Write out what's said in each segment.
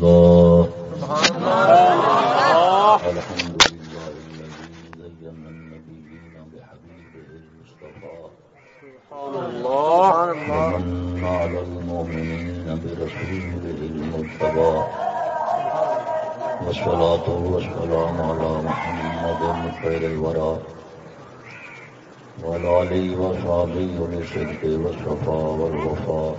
الله الحمد لله الذي زين النبيين بحبيبه المصطفى ومن على المؤمنين برسوله والصلاة والسلام على محمد خير الورى وعلى آله وصحبه والوفاء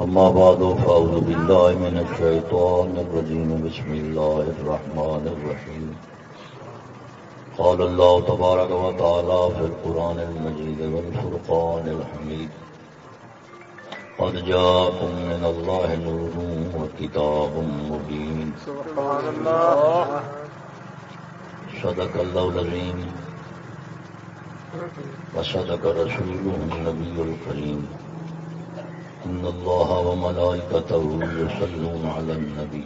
أما بعد فأعوذ بالله من الشيطان الرجيم. بسم الله الرحمن الرحيم. قال الله تبارك وتعالى في القرآن المجيد والفرقان الحميد قد جاءكم من الله نور وكتاب مبين. سبحان الله. صدق الله العظيم. وصدق رسوله النبي الكريم. إن الله وملائكته يصلون على النبي.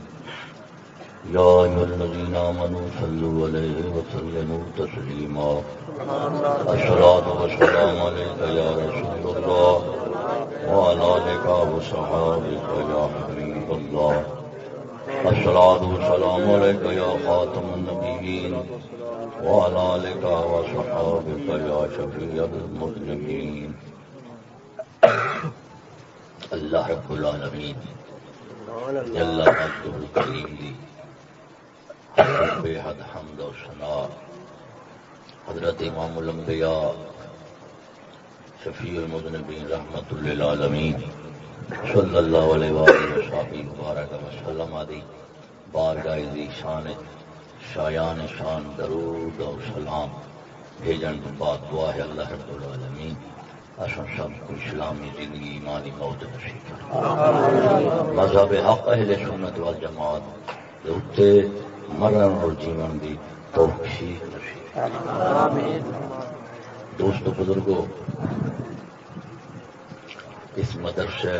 يا أيها الذين آمنوا صلوا عليه وسلموا تسليما. الصلاة والسلام عليك يا رسول الله وعلى آلك وصحابك يا حبيب الله. الصلاة والسلام عليك يا خاتم النبيين وعلى آلك وصحابك يا شفيع المذنبين اللہ رب العالمین الکریم دی۔ بے حد حمد و ثنا۔ حضرت امام الانبیاء شفیع المذنبین رحمت للعالمین صلی اللہ علیہ وآلہ وصحبہ مبارک وسلم آدی بارگاہ دی شان شایان شان درود و سلام۔ بھیجن بعد دعا ہے اللہ رب العالمین۔ اصل سب کو اسلامی زندگی ایمانی موت نصیب مذہب حق اہل سنت وال جماعت اتنے مرن اور جیون دی توفیق نصیب دوستو بزرگوں اس مدرسے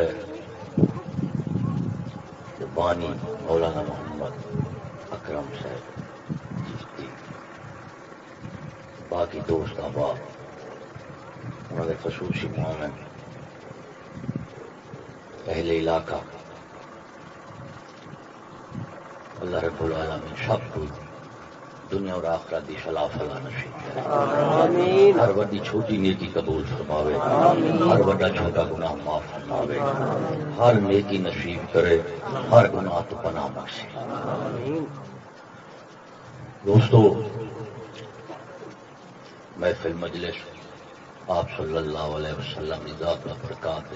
بانی مولانا محمد اکرم صاحب باقی دوست نے خصوصی معاون اہل علاقہ۔ اللہ رب العالمین سب کو دنیا اور آخرت دی فلا فلا نصیب ہر وڈی چھوٹی نیکی قبول فرماوے۔ ہر وڈا چھوٹا گناہ معاف فرماوے۔ ہر نیکی نصیب کرے۔ ہر گناہ تو پناہ بخشے۔ دوستو محفل مجلس آپ صلی اللہ علیہ وسلم کی ذات و برکات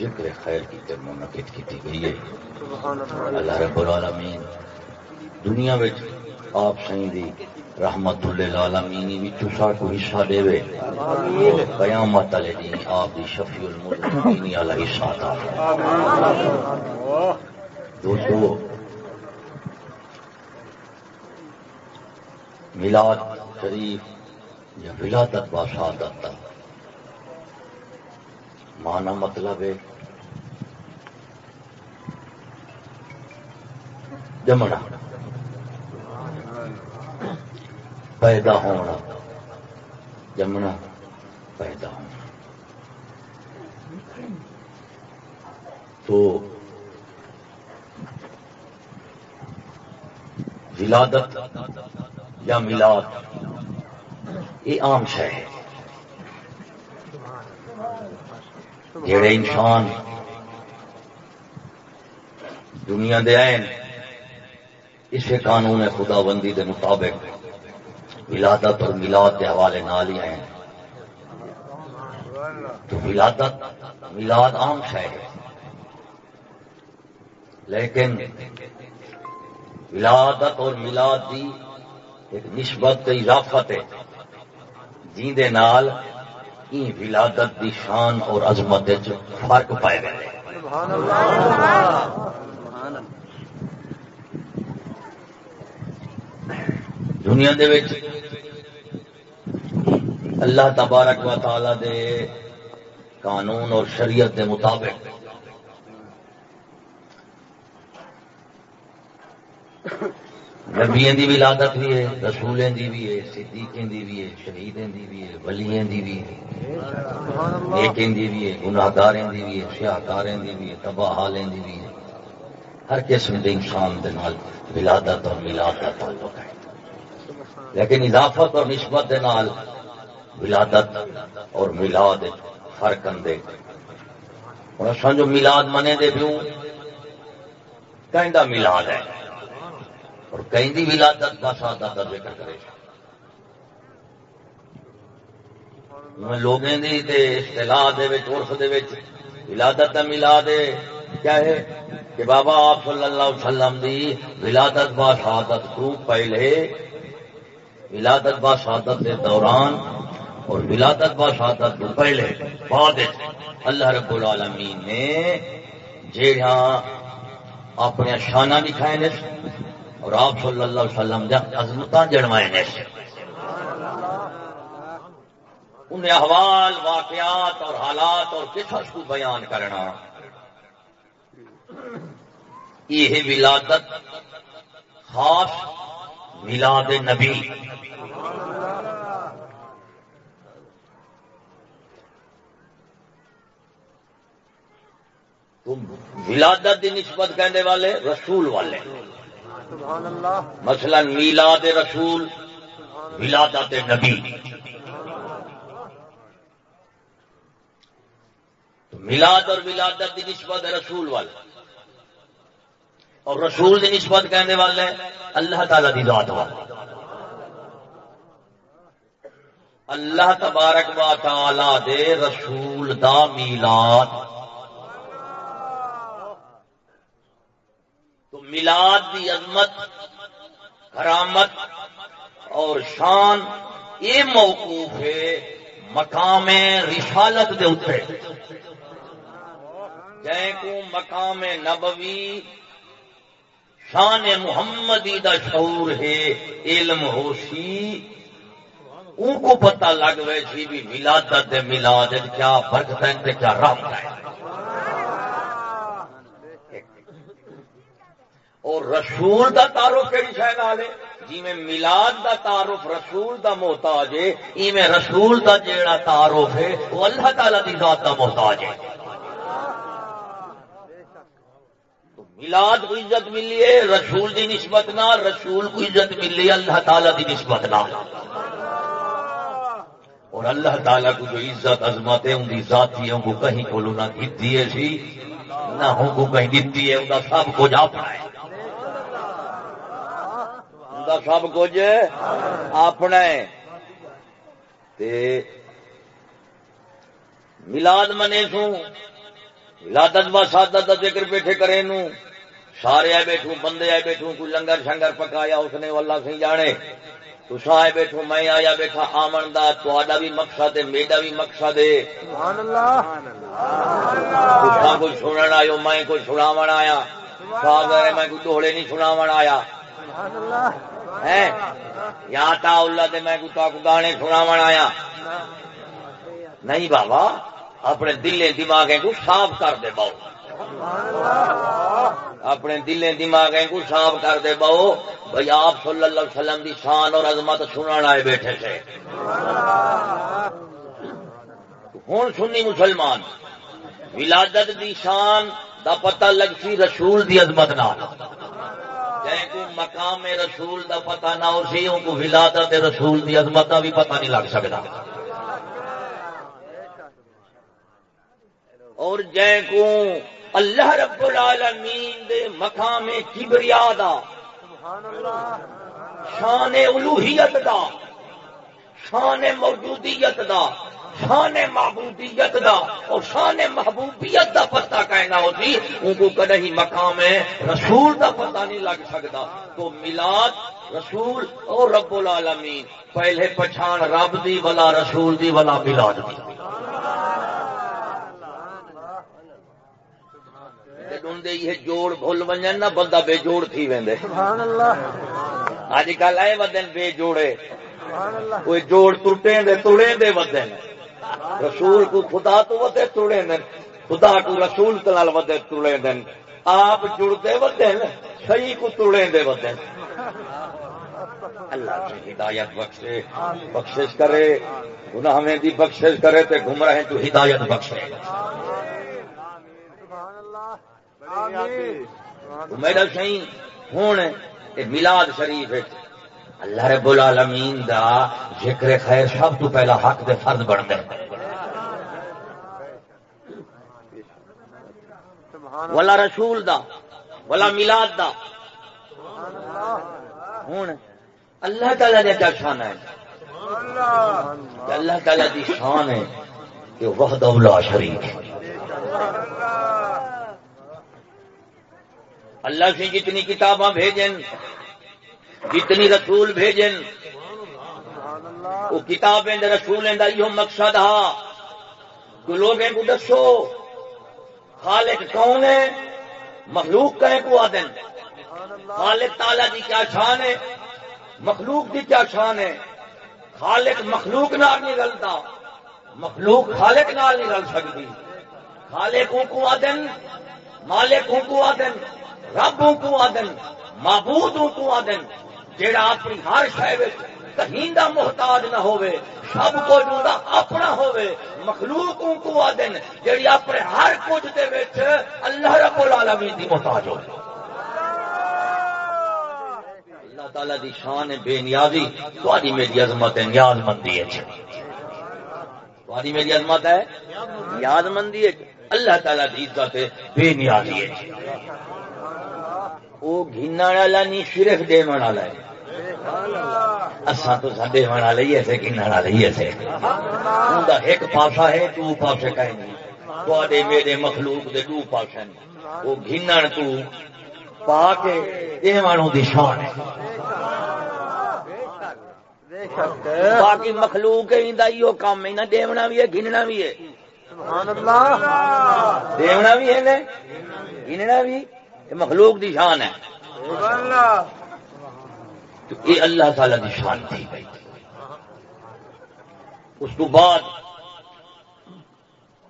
ذکر خیر کی تر منعقد کی گئی ہے۔ اللہ رب العالمین، دنیا میں آپ سہی دی رحمت اللہ عالمینی بھی چوسا کو حصہ دے۔ وے قیامت علیہ دین آپ دی شفیع المدینی علیہ حصہ تھا دوستو، میلاد شریف یا ولادت باشادت تھا مانا مطلب ہے جمنا پیدا ہونا جمنا پیدا ہونا تو ولادت یا ملاد یہ عام شہ ہے۔ جڑے انسان دنیا دے آئے اسے قانون خدا بندی دے مطابق ولادت اور ملاد کے حوالے نال ہی آئے تو ولادت ملاد عام شہ ہے۔ لیکن ولادت اور ملاد دی ایک نسبت اضافت ہے۔ جی نال ولادت دی شان اور عظمت فرق پائے گئے دنیا دے وچ اللہ تبارک و تعالی دے قانون اور شریعت دے مطابق نبیاں دی ولادت بھی ہے رسولیں دی بھی ہے صدیقیں دی بھی ہے شہیدیں دی بھی ہے ولییں دی بھی ہے۔ نیکیں دی بھی ہے گناہگاریں دی بھی ہے سیاہکاریں دی بھی ہے، تباہ حالیں دی بھی ہے۔ ہر قسم کے انسان کے نال ولادت اور میلاد کا تعلق ہے۔ لیکن اضافت اور نسبت کے نال ولادت اور میلاد فرق اندے۔ ہوں اصل جو میلاد منے دے پیوں کہیں میلاد ہے۔ اور کہیں دی ولادت کا سادہ کا ذکر کرے۔ لوگوں کی اصطلاح عرف ولادت کا میلاد کیا ہے؟ کہ بابا آپ صلی اللہ علیہ وسلم دی ولادت با شہادت کو پہلے ولادت با شہادت کے دوران اور ولادت با شہادت کو پہلے بعد اللہ رب العالمین نے جہاں اپنے شانہ دکھائے نے۔ اور آپ صلی اللہ علیہ وسلم جب عظمت جڑوائے نے انہیں احوال، واقعات اور حالات اور قصص کو بیان کرنا۔ یہ ولادت خاص ولاد نبی۔ ولادت کی نسبت کہنے والے، رسول والے۔ مثلا میلاد رسول ولادت نبی۔ ملاد اور ولادت کی نسبت ہے رسول والے اور رسول کی نسبت کہنے والے اللہ تعالی کی ذات والے اللہ تبارک و تعالی دے رسول دا میلاد۔ تو میلاد دی عظمت، کرامت اور شان یہ موقوف ہے مقام رسالت دے اتنے جائیں کو مقام نبوی، شان محمدی دا شعور ہے، علم ہوشی۔ ان کو پتہ لگ رہے سی بھی ملادت ملاد کیا برکت ہے، کیا رام ہے اور رسول دا تعارف کہڑی شاید آلے جی میں ملاد دا تعارف رسول دا محتاج ہے میں رسول دا جیڑا تعارف ہے، وہ اللہ تعالی دی ذات دا محتاج ہے۔ ملاد کو عزت ملی ہے، رسول کی نسبت نہ رسول کو عزت ملی اللہ تعالی کی نسبت نہ اور اللہ تعالیٰ کو جو عزت عظمت ہے، ان کی ذاتی ہے ان کو کہیں کو نہ دیتی ہے سی، نہ ہوں کو کہیں دیتی ہے، ان کا سب کچھ اپنا ہے۔ کا سب کچھ اپنا ملاد منے سوں ولادت و سادت کا ذکر بیٹھے کرے نو۔ سارے آئے بیٹھوں بندے آئے بیٹھوں کوئی لنگر شنگر پکایا اس نے اللہ سی جانے۔ تو آئے بیٹھوں میں آیا بیٹھا آمن دا تا بھی مقصد ہے میرا بھی مقصد ہے۔ کوئی سنن آئے میں کوئی سناو آیا۔ فادر میں کوئی دوڑے نہیں سناو آیا۔ یا تا اللہ دے میں کوئی گانے سناو آیا۔ نہیں بابا، اپنے دلیں دماغ کو صاف کر دے باؤ۔ اپنے دلیں دماغ کو صاف کر دے باؤ۔ بھائی آپ صلی اللہ علیہ وسلم دی شان اور عظمت سننا آئے بیٹھے تھے۔ ہوں سنی مسلمان، ولادت دی شان دا پتہ لگ سی رسول دی عظمت نہ کو مقام رسول دا پتہ نہ ہو سی ان کو ولادت رسول دی عظمت کا بھی پتہ نہیں لگ سکتا۔ اور جے کو اللہ رب العالمین دے مقام کبریا دا، شان الوحیت دا، شان موجودیت دا۔ شان محبوبیت دا اور شان محبوبیت دا پتہ کہنا ہوتی ان کو کدی مقام رسول دا پتہ نہیں لگ سکتا۔ تو ملاد رسول اور رب العالمین پہلے پچھان رب دی ولا رسول دی ولا ملاد دی۔ یہ جوڑ بھول بنجن نہ بندہ بے جوڑ تھی وے اج کل آئے ودن بے جوڑے۔ کوئی جوڑ ٹوٹے دے دے ودن۔ رسول کو خدا تو ودے تڑے دن خدا کو رسول تلال ودے تڑے دن آپ جڑتے ودن صحیح کو تڑے دے ودن اللہ سے ہدایت بخشے بخشش کرے۔ گناہ میں دی بخشش کرے تے گمراہ تو ہدایت بخشے۔ میرا سی ہوں ملاد شریف اللہ رب العالمین دا ذکر خیر سب تو پہلا حق دے فرض بنتا ہے ولا رسول دا، ولا ملاد دا۔ ہوں۔ اللہ تعالی نے کیا شان ہے؟ اللہ تعالی دی شان ہے کہ وحد اولا شریف اللہ سے جتنی کتاباں بھیجن جتنی رسول بھیجن، وہ کتابیں رسول یہ مقصد ہا تو لوگ کو دسو، خالق کون ہے؟ مخلوق کہیں کو آدن؟ خالق تالا کی کیا شان ہے؟ مخلوق کی کیا شان ہے؟ خالق مخلوق نال نہیں رلتا۔ مخلوق خالق نال نہیں رل سکتی۔ خالق کو آدن، مالک کو آدن، رب کو آدن، معبود کو آدن۔ جیڑا اپنی ہر شہر کہیں دا محتاج نہ ہوئے سب کچھ ان اپنا ہوئے مخلوق کو آدن جیڑی اپنے ہر کچھ دے وچ اللہ رب العالمین دی محتاج ہو اللہ تعالی دی شان بے نیازی تھوڑی میری عظمت ہے نیاز مندی ہے جی۔ تھوڑی میری عظمت ہے نیاز مندی ہے جی۔ اللہ تعالی دی عزت ہے، بے نیازی ہے جی۔ وہ گھنا والا نہیں، صرف دے والا ہے۔ اساں تو سڈے ہونا لئی ایسے گننا لئی ایسے۔ ایک پاسا ہے، تو پاسے کہیں نہیں۔ تے میرے مخلوق دے دو پاسے وہ گھنن تو پا کے یہ دیوانوں دی شان ہے۔ باقی مخلوق یہ کام ہے نہ دیونا بھی ہے گننا بھی ہے۔ دیونا بھی ہے گننا بھی۔ مخلوق دی شان ہے۔ تو یہ اللہ تعالی کی شان تھی۔ اس کو بعد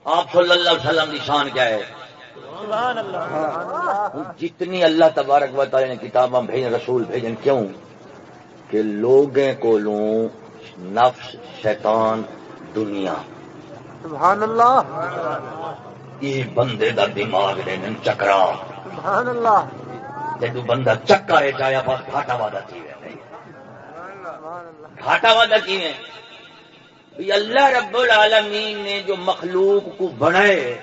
آپ صلی اللہ علیہ وسلم کی شان کیا ہے؟ جتنی اللہ تبارک و تعالی نے کتاباں بھیجن رسول بھیجن کیوں؟ کہ لوگوں کو لوں نفس شیطان دنیا۔ سبحان اللہ۔ یہ بندے دا دماغ نے چکرا۔ سبحان اللہ۔ جدو بندہ چکا ہے چاہے بس گھاٹا وادا تھی گھاٹا وادا کی ہے اللہ رب العالمین نے جو مخلوق کو بنائے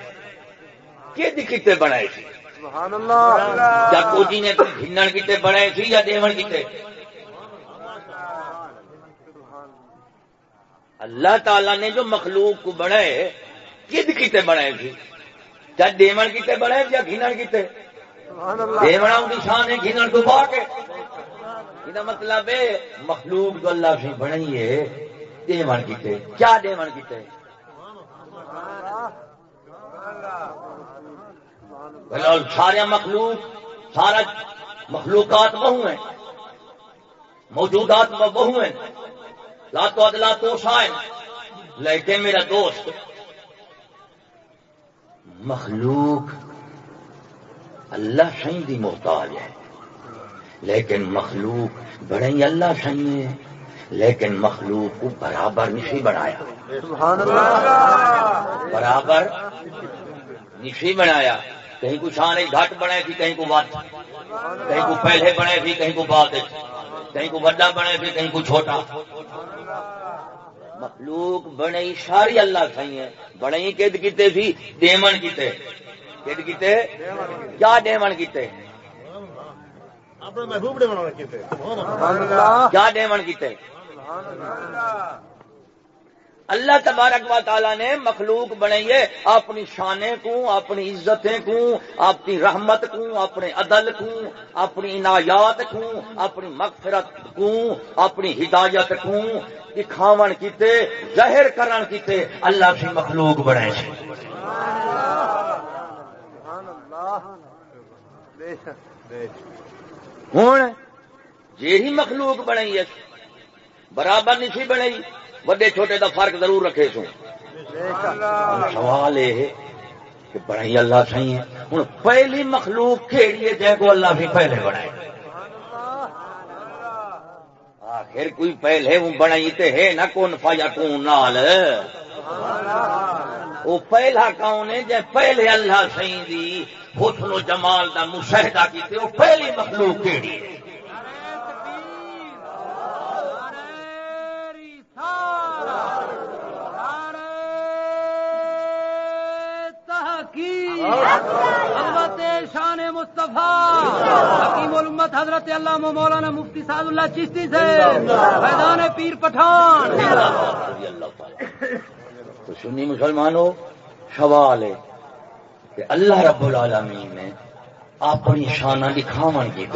کہ کتے بنائے تھے کیا کوجی نے گھنن کتے بنائے تھے یا دیون کتے اللہ تعالی نے جو مخلوق کو بنائے کد کتے بنائے تھے کیا دیون کتے بنائے یا گھنن کتے دیونا ان کی ہے گھنن تو پا کے یہ مطلب ہے مخلوق جو اللہ سے بنائی ہے دیون کیتے. کیا دیون کیتے؟ سارے مخلوق، سارا مخلوقات بہو ہیں. موجودات بہو ہیں. لاتو ادلا تو شائن لیکن میرا دوست، مخلوق اللہ شہی دی محتاج ہے۔ لیکن مخلوق بڑے ہی اللہ سہی ہے لیکن مخلوق کو برابر نہیں بنایا۔ برابر نہیں بنایا۔ کہیں کو شان گھٹ بنے تھی کہیں کو بات کہیں کو پہلے بنے تھی کہیں کو بات۔ کہیں کو بڑا بنے تھی کہیں کو چھوٹا۔ مخلوق بنے ساری اللہ سہی ہے بڑے ہی قید کیتے تھی دیمن کیتے۔ کیتے کیا کیتے؟ کیا ڈیمن کیتے اللہ۔ تبارک و تعالی نے مخلوق بنائیے اپنی شانے کو اپنی عزتیں کو اپنی رحمت کو اپنے عدل کو اپنی عنایات کو اپنی مغفرت کو اپنی ہدایت کو دکھاون کیتے ظاہر کرن کیتے اللہ سے مخلوق بنائے۔ ہوں جی مخلوق بنائی ہے برابر نہیں سی بنائی وڈے چھوٹے دا فرق ضرور رکھے سو سوال یہ کہ بنائی اللہ صحیح ہے۔ ہوں پہلی مخلوق کھیڑیے جائے کو اللہ بھی پہلے بنائے۔ آخر کوئی پہلے وہ بنائی تے ہے نہ کون فایا کون نال وہ پہلا کون ہے جی پہلے اللہ سی دی حسن و جمال کا مشاہدہ کیتے وہ پہلی مخلوق کیڑی ہے؟ شان مصطفیٰ حکیم الامت حضرت اللہ مولانا مفتی صاحب اللہ چشتی سے میدان پیر پٹھان۔ تو سنی مسلمانوں سوال ہے کہ اللہ رب العالمین نے اپنی شانہ دکھاون کی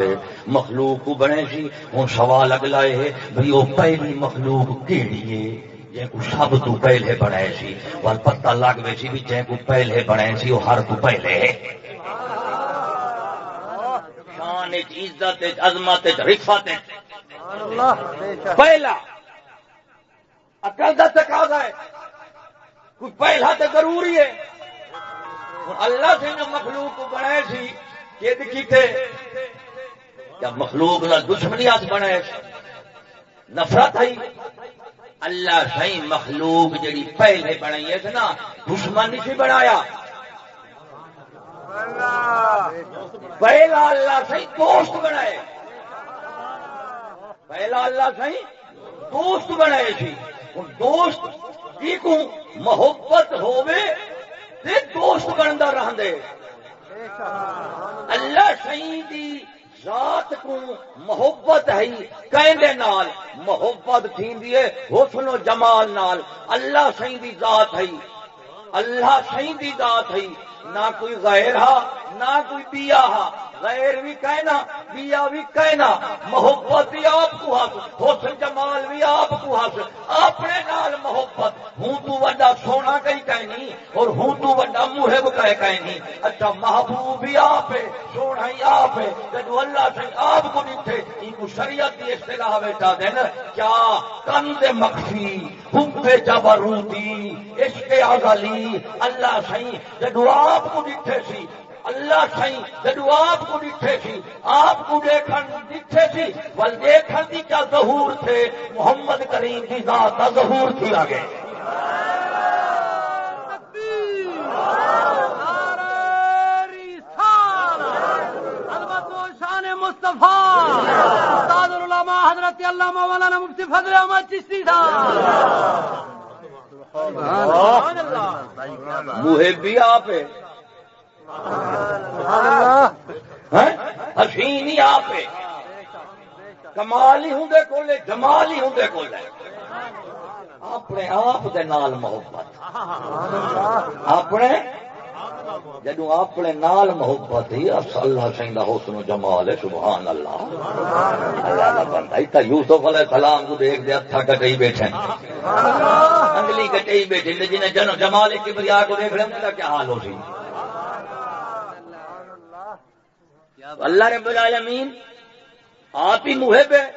مخلوق کو بنے سی؟ ہوں سوال اگلا ہے بھائی وہ پہلی مخلوق کیڑی ہے کو سب تو پہلے بنے سی؟ اور پتہ لگ گئے سی بھی جن کو پہلے بنے سی وہ ہر تو پہلے ہے۔ شان عزت عظمت رفت پہلا عقل کا تقاضا ہے۔ کوئی پہلا تو ضروری ہے۔ اللہ سے نہ مخلوق کو بنائے سی کد کیتے مخلوق نہ دشمنی آج بنے نفرت ہے اللہ سی مخلوق جڑی پہلے بنائی ہے نا، دشمن نہیں بنایا۔ پہلا اللہ سی دوست بنائے۔ پہلا اللہ سی دوست بنائے سی۔ دوست کی کو محبت ہوے دوست بنتا رہے اللہ سی دی ذات کو محبت ہے، کہندے نال محبت تھی حسن و جمال نال۔ اللہ سی دی ذات ہے۔ اللہ سی دی ذات ہے۔ نہ کوئی غیر ہا نہ کوئی بیا ہا غیر بھی کہنا بیا بھی کہنا، محبت بھی آپ کو حاصل، حسن جمال بھی آپ کو حاصل، اپنے نال محبت، ہوں تو وڈا سونا کہیں کہنی اور ہوں تو وڈا محب کہہ کہنی اچھا محبوب بھی آپ ہے، سونا ہی آپ ہے جب اللہ سے آپ کو دیتے، ان کو شریعت کی اصطلاح بیٹا دینا کیا کند مخفی حب جبروتی، عشق ازلی اللہ سی جب آپ کو دیتے سی اللہ سی جدو آپ کو ڈٹھے سی آپ کو دیکھن ڈٹھے سی بل دیکھن کی کیا ظہور تھے محمد کریم کی ذات کا ظہور تھی آگے۔ مصطفیٰ العلماء حضرت اللہ۔ مولانا مفتی فضل احمد چشتی صاحب محبی آپ ہے ہاں؟ حسین ہی آپ کمال ہی ہوں کولے جمال ہی ہوں کولے۔ اپنے آپ دے نال محبت۔ اپنے؟ جدو اپنے نال محبت ہی اللہ سی کا حسن جمال ہے، سبحان اللہ۔ اللہ کا بندہ اتنا یوسف علیہ السلام کو دیکھ دے اتھا کٹئی بیٹھے۔ انگلی کٹئی بیٹھے جنہیں جنو جمال کی بریا کو دیکھ رہے ہیں کیا حال ہو سی؟ اللہ رب العالمین آپ ہی محب ہے،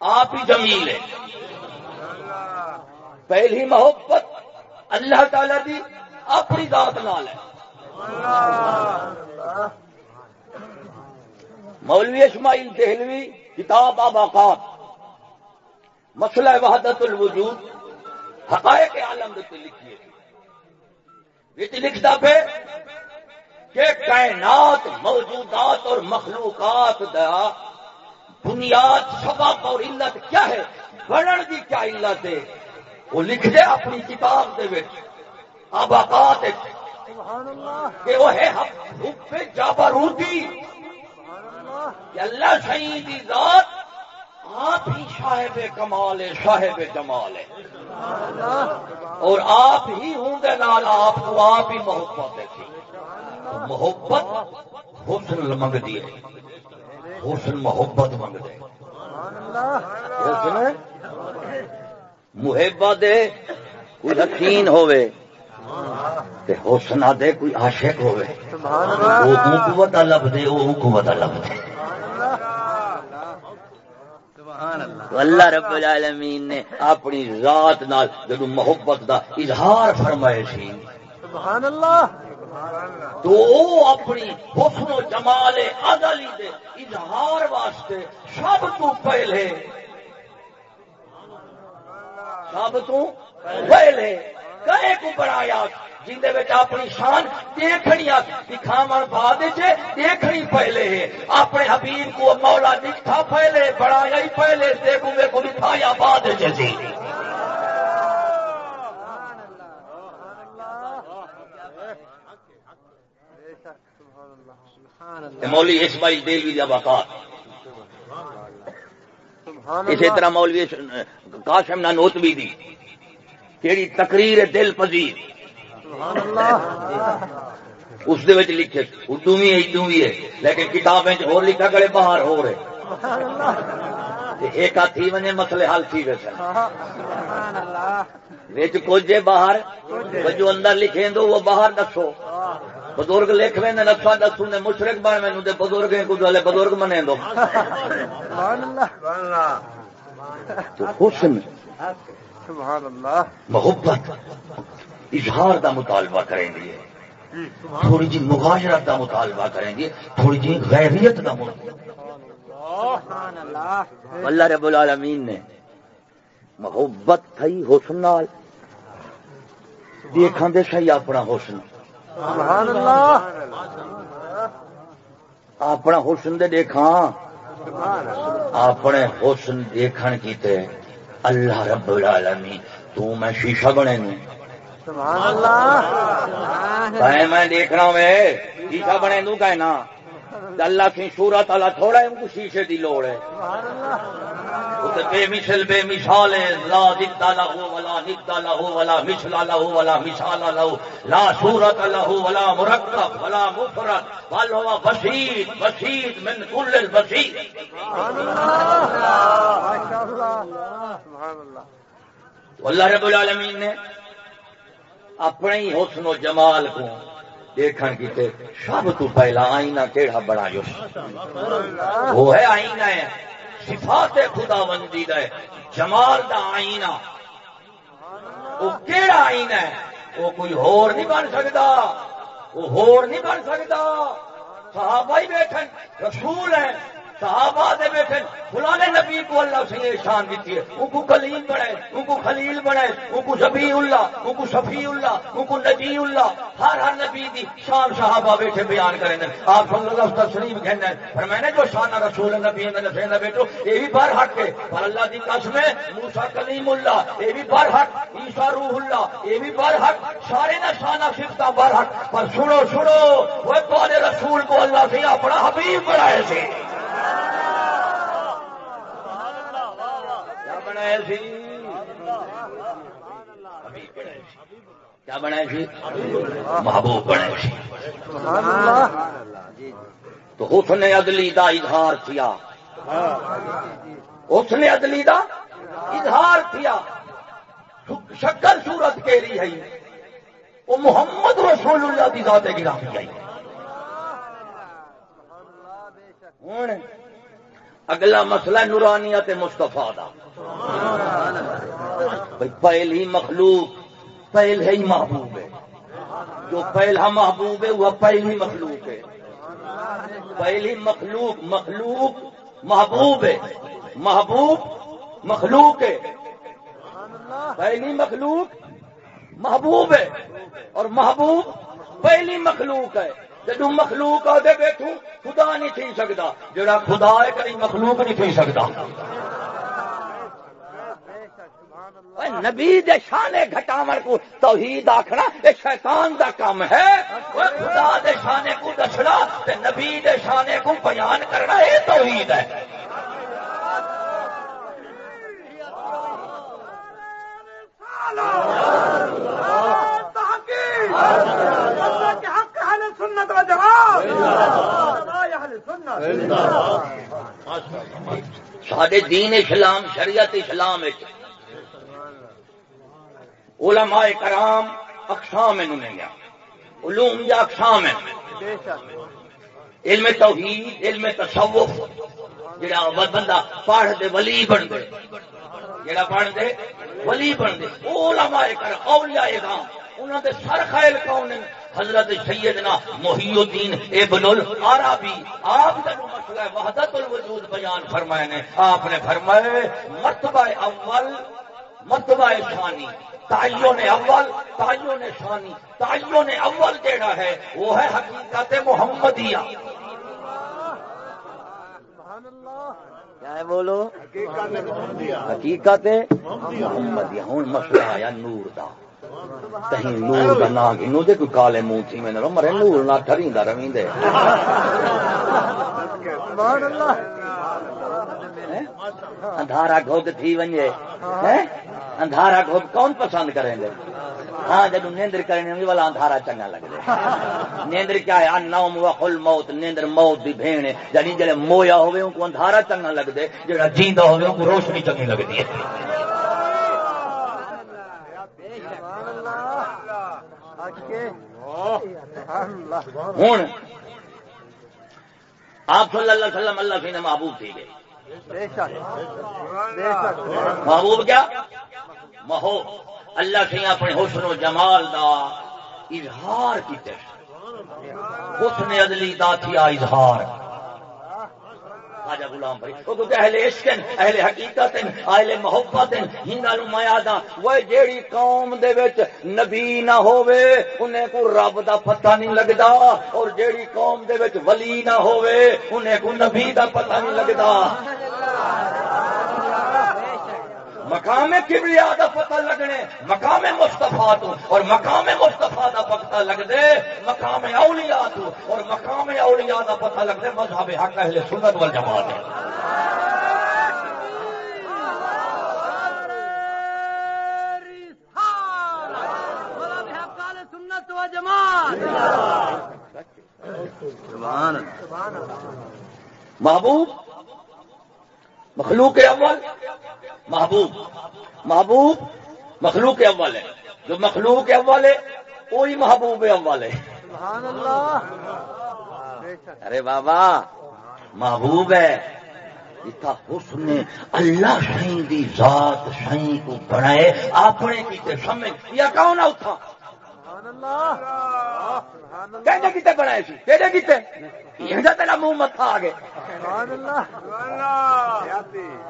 آپ ہی جمیل ہے۔ پہلی محبت اللہ تعالی دی، اپنی ذات نال ہے۔ مولوی اسماعیل دہلوی، کتاب آباقات مسئلہ وحدت الوجود، حقائق عالم لکھیے۔ لکھتا پہ کہ کائنات موجودات اور مخلوقات دا بنیاد، سبب اور علت کیا ہے؟ بڑھن کی کیا علت ہے؟ وہ لکھ دے اپنی کتاب دے آباقات کہ وہ ہے جابروتی کہ اللہ شہید ذات آپ ہی صاحب کمال ہے، صاحب جمال ہے۔ اور آپ ہی ہوں گے نال، آپ کو آپ ہی محبت ہے۔ محبت حسن منگتی ہے۔ حسن محبت منگتے حسن محبت کوئی حسین ہوئے حسن دے کوئی عاشق ہوئے وہ قوت لب دے وہ قوت لب دے۔ اللہ۔ رب العالمین نے اپنی ذات نال جدو محبت دا اظہار فرمائے سی سبحان اللہ۔ تو اپنی حسن و جمال ازلی دے اظہار واسطے سب تو پہلے سب تو پہلے کہے کو بنایا جن اپنی شان دیکھنی دکھاو بعد دیکھنی پہلے ہے۔ اپنے حبیب کو مولا دکھا پہلے بڑایا ہی پہلے دیکھو میرے کو دکھایا بعد جی مولی اسماعیل دلوی جب آکار اسی طرح مولوی کاشم نانوتوی دی۔ کیڑی تقریر دل پذیر۔ اس لکھے اردو بھی اردو بھی ہے لیکن کتابیں اور لکھا کرے باہر ہو رہے۔ ایک تھی وجے مسئلے حل تھی ویسے۔ کچھ باہر؟ جو اندر لکھیں دو وہ باہر دسو۔ بزرگ لکھ وے نفا دسو نے مشرق بن مینو بزرگ کو بزرگ منے دو۔ حسن محبت اظہار دا مطالبہ کریں گے۔ تھوڑی جی مغاشرت دا مطالبہ کریں گے تھوڑی جی غیریت دا اللہ رب العالمین نے محبت تھی حسن نال۔ دیکھا دے صحیح اپنا حسن۔ اپنا حسن دے دیکھا اپنے حسن دیکھن کیتے اللہ رب العالمین تو میں شیشہ بنے نو میں دیکھ رہا ہوں شیشہ بنے نو کہنا اللہ کی صورت اللہ تھوڑا ہے، ان کو شیشے دی لوڑ ہے۔ بے مثل، بے مثال لا دتا لہو ولا نتا لہو ولا مثلا لہو ولا مثال لہو۔ لا صورت لہو ولا مرکب ولا مفرت ول ہوا بسیط بسیط من کل البسیط اللہ رب العالمین نے اپنے ہی حسن و جمال کو دیکھن کی تے سب تو پہلا آئینہ کیڑا بڑا جو وہ ہے آئینہ ہے۔ صفات خدا بندی ہے۔ جمال دا آئینہ۔ وہ کیڑا آئینہ ہے؟ وہ کوئی ہور نہیں بن سکتا۔ وہ ہور نہیں بن سکتا۔ صحابہ ہی بیٹھن۔ رسول ہیں۔ صحابہ دے بیٹھے، فلانے نبی کو اللہ سے یہ شان دیتی ہے ان کو کلیم بڑھے ان کو خلیل بڑھے ان کو شبی اللہ ان کو شفیع اللہ ان کو نبی اللہ، ہر ہر نبی دی شان صحابہ بیٹھے بیان کریں آپ کہنا ہے پر میں نے جو شان رسول نبی نے نفے نہ بیٹھو، یہ بھی بار حق ہے۔ پر اللہ دی قسم ہے موسا کلیم اللہ، یہ بھی بار حق عیسا روح اللہ، یہ بھی بار حق، سارے نہ شانہ سفتا بار حق۔ پر سنو سنو، وہ رسول کو اللہ سے اپنا حبیب بڑھائے سے کیا بنایا سی؟ محبوب بنایا سی۔ تو اس نے ادلی کا اظہار کیا۔ اس نے ادلی کا اظہار کیا۔ شکل صورت کے لیے ہے۔ وہ محمد رسول اللہ کی ذات گرامی آئی ہوں اگلا مسئلہ نورانیت مستفا دا۔ پہلی مخلوق، پہل ہی محبوب ہے۔ جو پہلا محبوب ہے، وہ پہلی مخلوق ہے۔ پہلی مخلوق مخلوق محبوب ہے۔ محبوب مخلوق ہے۔ پہلی مخلوق محبوب ہے۔ اور محبوب پہلی مخلوق ہے۔ جدو مخلوق آدھے بیٹھوں، خدا نہیں تھی سکتا۔ جڑا خدا ہے کہیں مخلوق نہیں تھی سکتا۔ نبی دے شانے گھٹاون کو توحید آخنا یہ شیطان دا کام ہے۔ خدا دے شانے کو دسنا نبی دے شانے کو بیان کرنا یہ توحید ہے۔ سارے دین اسلام شریعت اسلام علماء کرام اقسام گیا علوم یا اقسام ہے علم توحید علم تصوف جڑا بندہ پڑھ دے ولی بن دے جڑا پڑھ دے ولی بن دے علماء کرام اولیاء کرام انہوں دے سر خیل کون حضرت سیدنا محی الدین ابن العربی آپ جب مسئلہ وحدت الوجود بیان فرمائے نے آپ نے فرمائے مرتبہ اول متبہ شانی تائیوں نے اول تائیوں نے شانی تائیوں نے اول جیڑا ہے وہ ہے حقیقت محمدیہ۔ کیا ہے بولو؟ حقیقت محمدیہ۔ ہوں مسئلہ آیا نور دا۔ کہیں نور دا نہ دے کوئی کالے منہ تھی میں مرے نور نہ رویندے سبحان اللہ۔ اندھارا گھوگ تھی ونجے۔ اندھارا کون پسند کریں گے؟ ہاں جب نیندر کریں گے والا اندھارا چنگا لگ رہا نیندر کیا ہے؟ نوم وخل موت نیندر موت دی بھین یعنی جڑے مویا ہوئے ان کو اندھارا چنگا لگ دے جڑا جیندا ہوئے ان کو روشنی چنگی لگتی ہے۔ ہوں۔ آپ صلی اللہ علیہ وسلم اللہ فی محبوب تھی گئے۔ محبوب کیا؟ محو اللہ فی اپنے حسن و جمال دا اظہار کیتے۔ حسن عدلی دا تھی اظہار۔ غلام بھائی وہ تو اہل عشق ہیں، اہل حقیقت ہیں، اہل محبت ہیں، ہندا نو میں آدا وہ جیڑی قوم دے وچ نبی نہ ہووے، انہیں کو رب دا پتہ نہیں لگدا۔ اور جیڑی قوم دے وچ ولی نہ ہووے، انہیں کو نبی دا پتہ نہیں لگدا۔ سبحان اللہ مقام کبریا کا پتہ لگنے مقام مستفا تو اور مقام مستفا کا پتہ لگ دے مقام اولیاء تو اور مقام اولیاء کا پتہ لگ دے مذہب حق اہل سنت وال جماعت محبوب مخلوق اول محبوب. محبوب مخلوق اول ہے. جو مخلوق اول ہے وہی محبوب اول ہے. ارے بابا محبوب ہے. اس نے اللہ شہی دی ذات شہی کو بنائے اپنے کیتے سمجھ یا کون ہے اتھا کہنے کیتے بنائے سی؟ کہنے کیتے تیرا منہ متھا آ گئے۔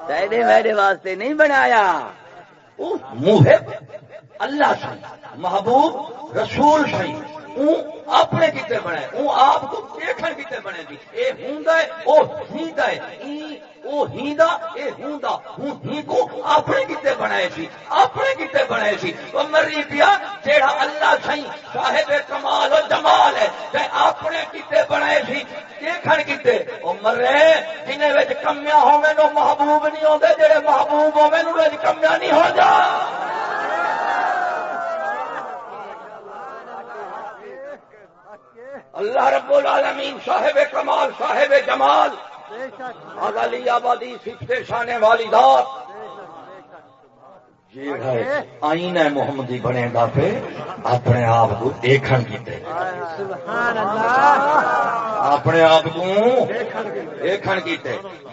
تیرے میرے واسطے نہیں بنایا۔ محب اللہ سی محبوب، رسول سی اپنے کتنے بنے وہ آپ کو دیکھن کتنے بنے جی۔ گی یہ ہوں وہ ہند ہے۔ وہ ہیندا، اے ہوندا۔ ہوں ہی کو اپنے کتے بنائے سی اپنے کتے بنائے سی وہ مری پیا، جیڑا اللہ سائیں صاحب کمال و جمال ہے تے اپنے کتے بنائے سی دیکھن کتے۔ او مرے، جنہیں وچ کمیاں ہووے نو محبوب نہیں ہوندے جڑے محبوب ہووے نو وچ کمیاں نہیں ہو جا اللہ رب العالمین، صاحب کمال، صاحب جمال آزالی آبادی سکھتے شانے والی دار آئین ہے محمدی بنے گا پھر، اپنے آپ کو دیکھن کی اپنے آپ کو دیکھن کی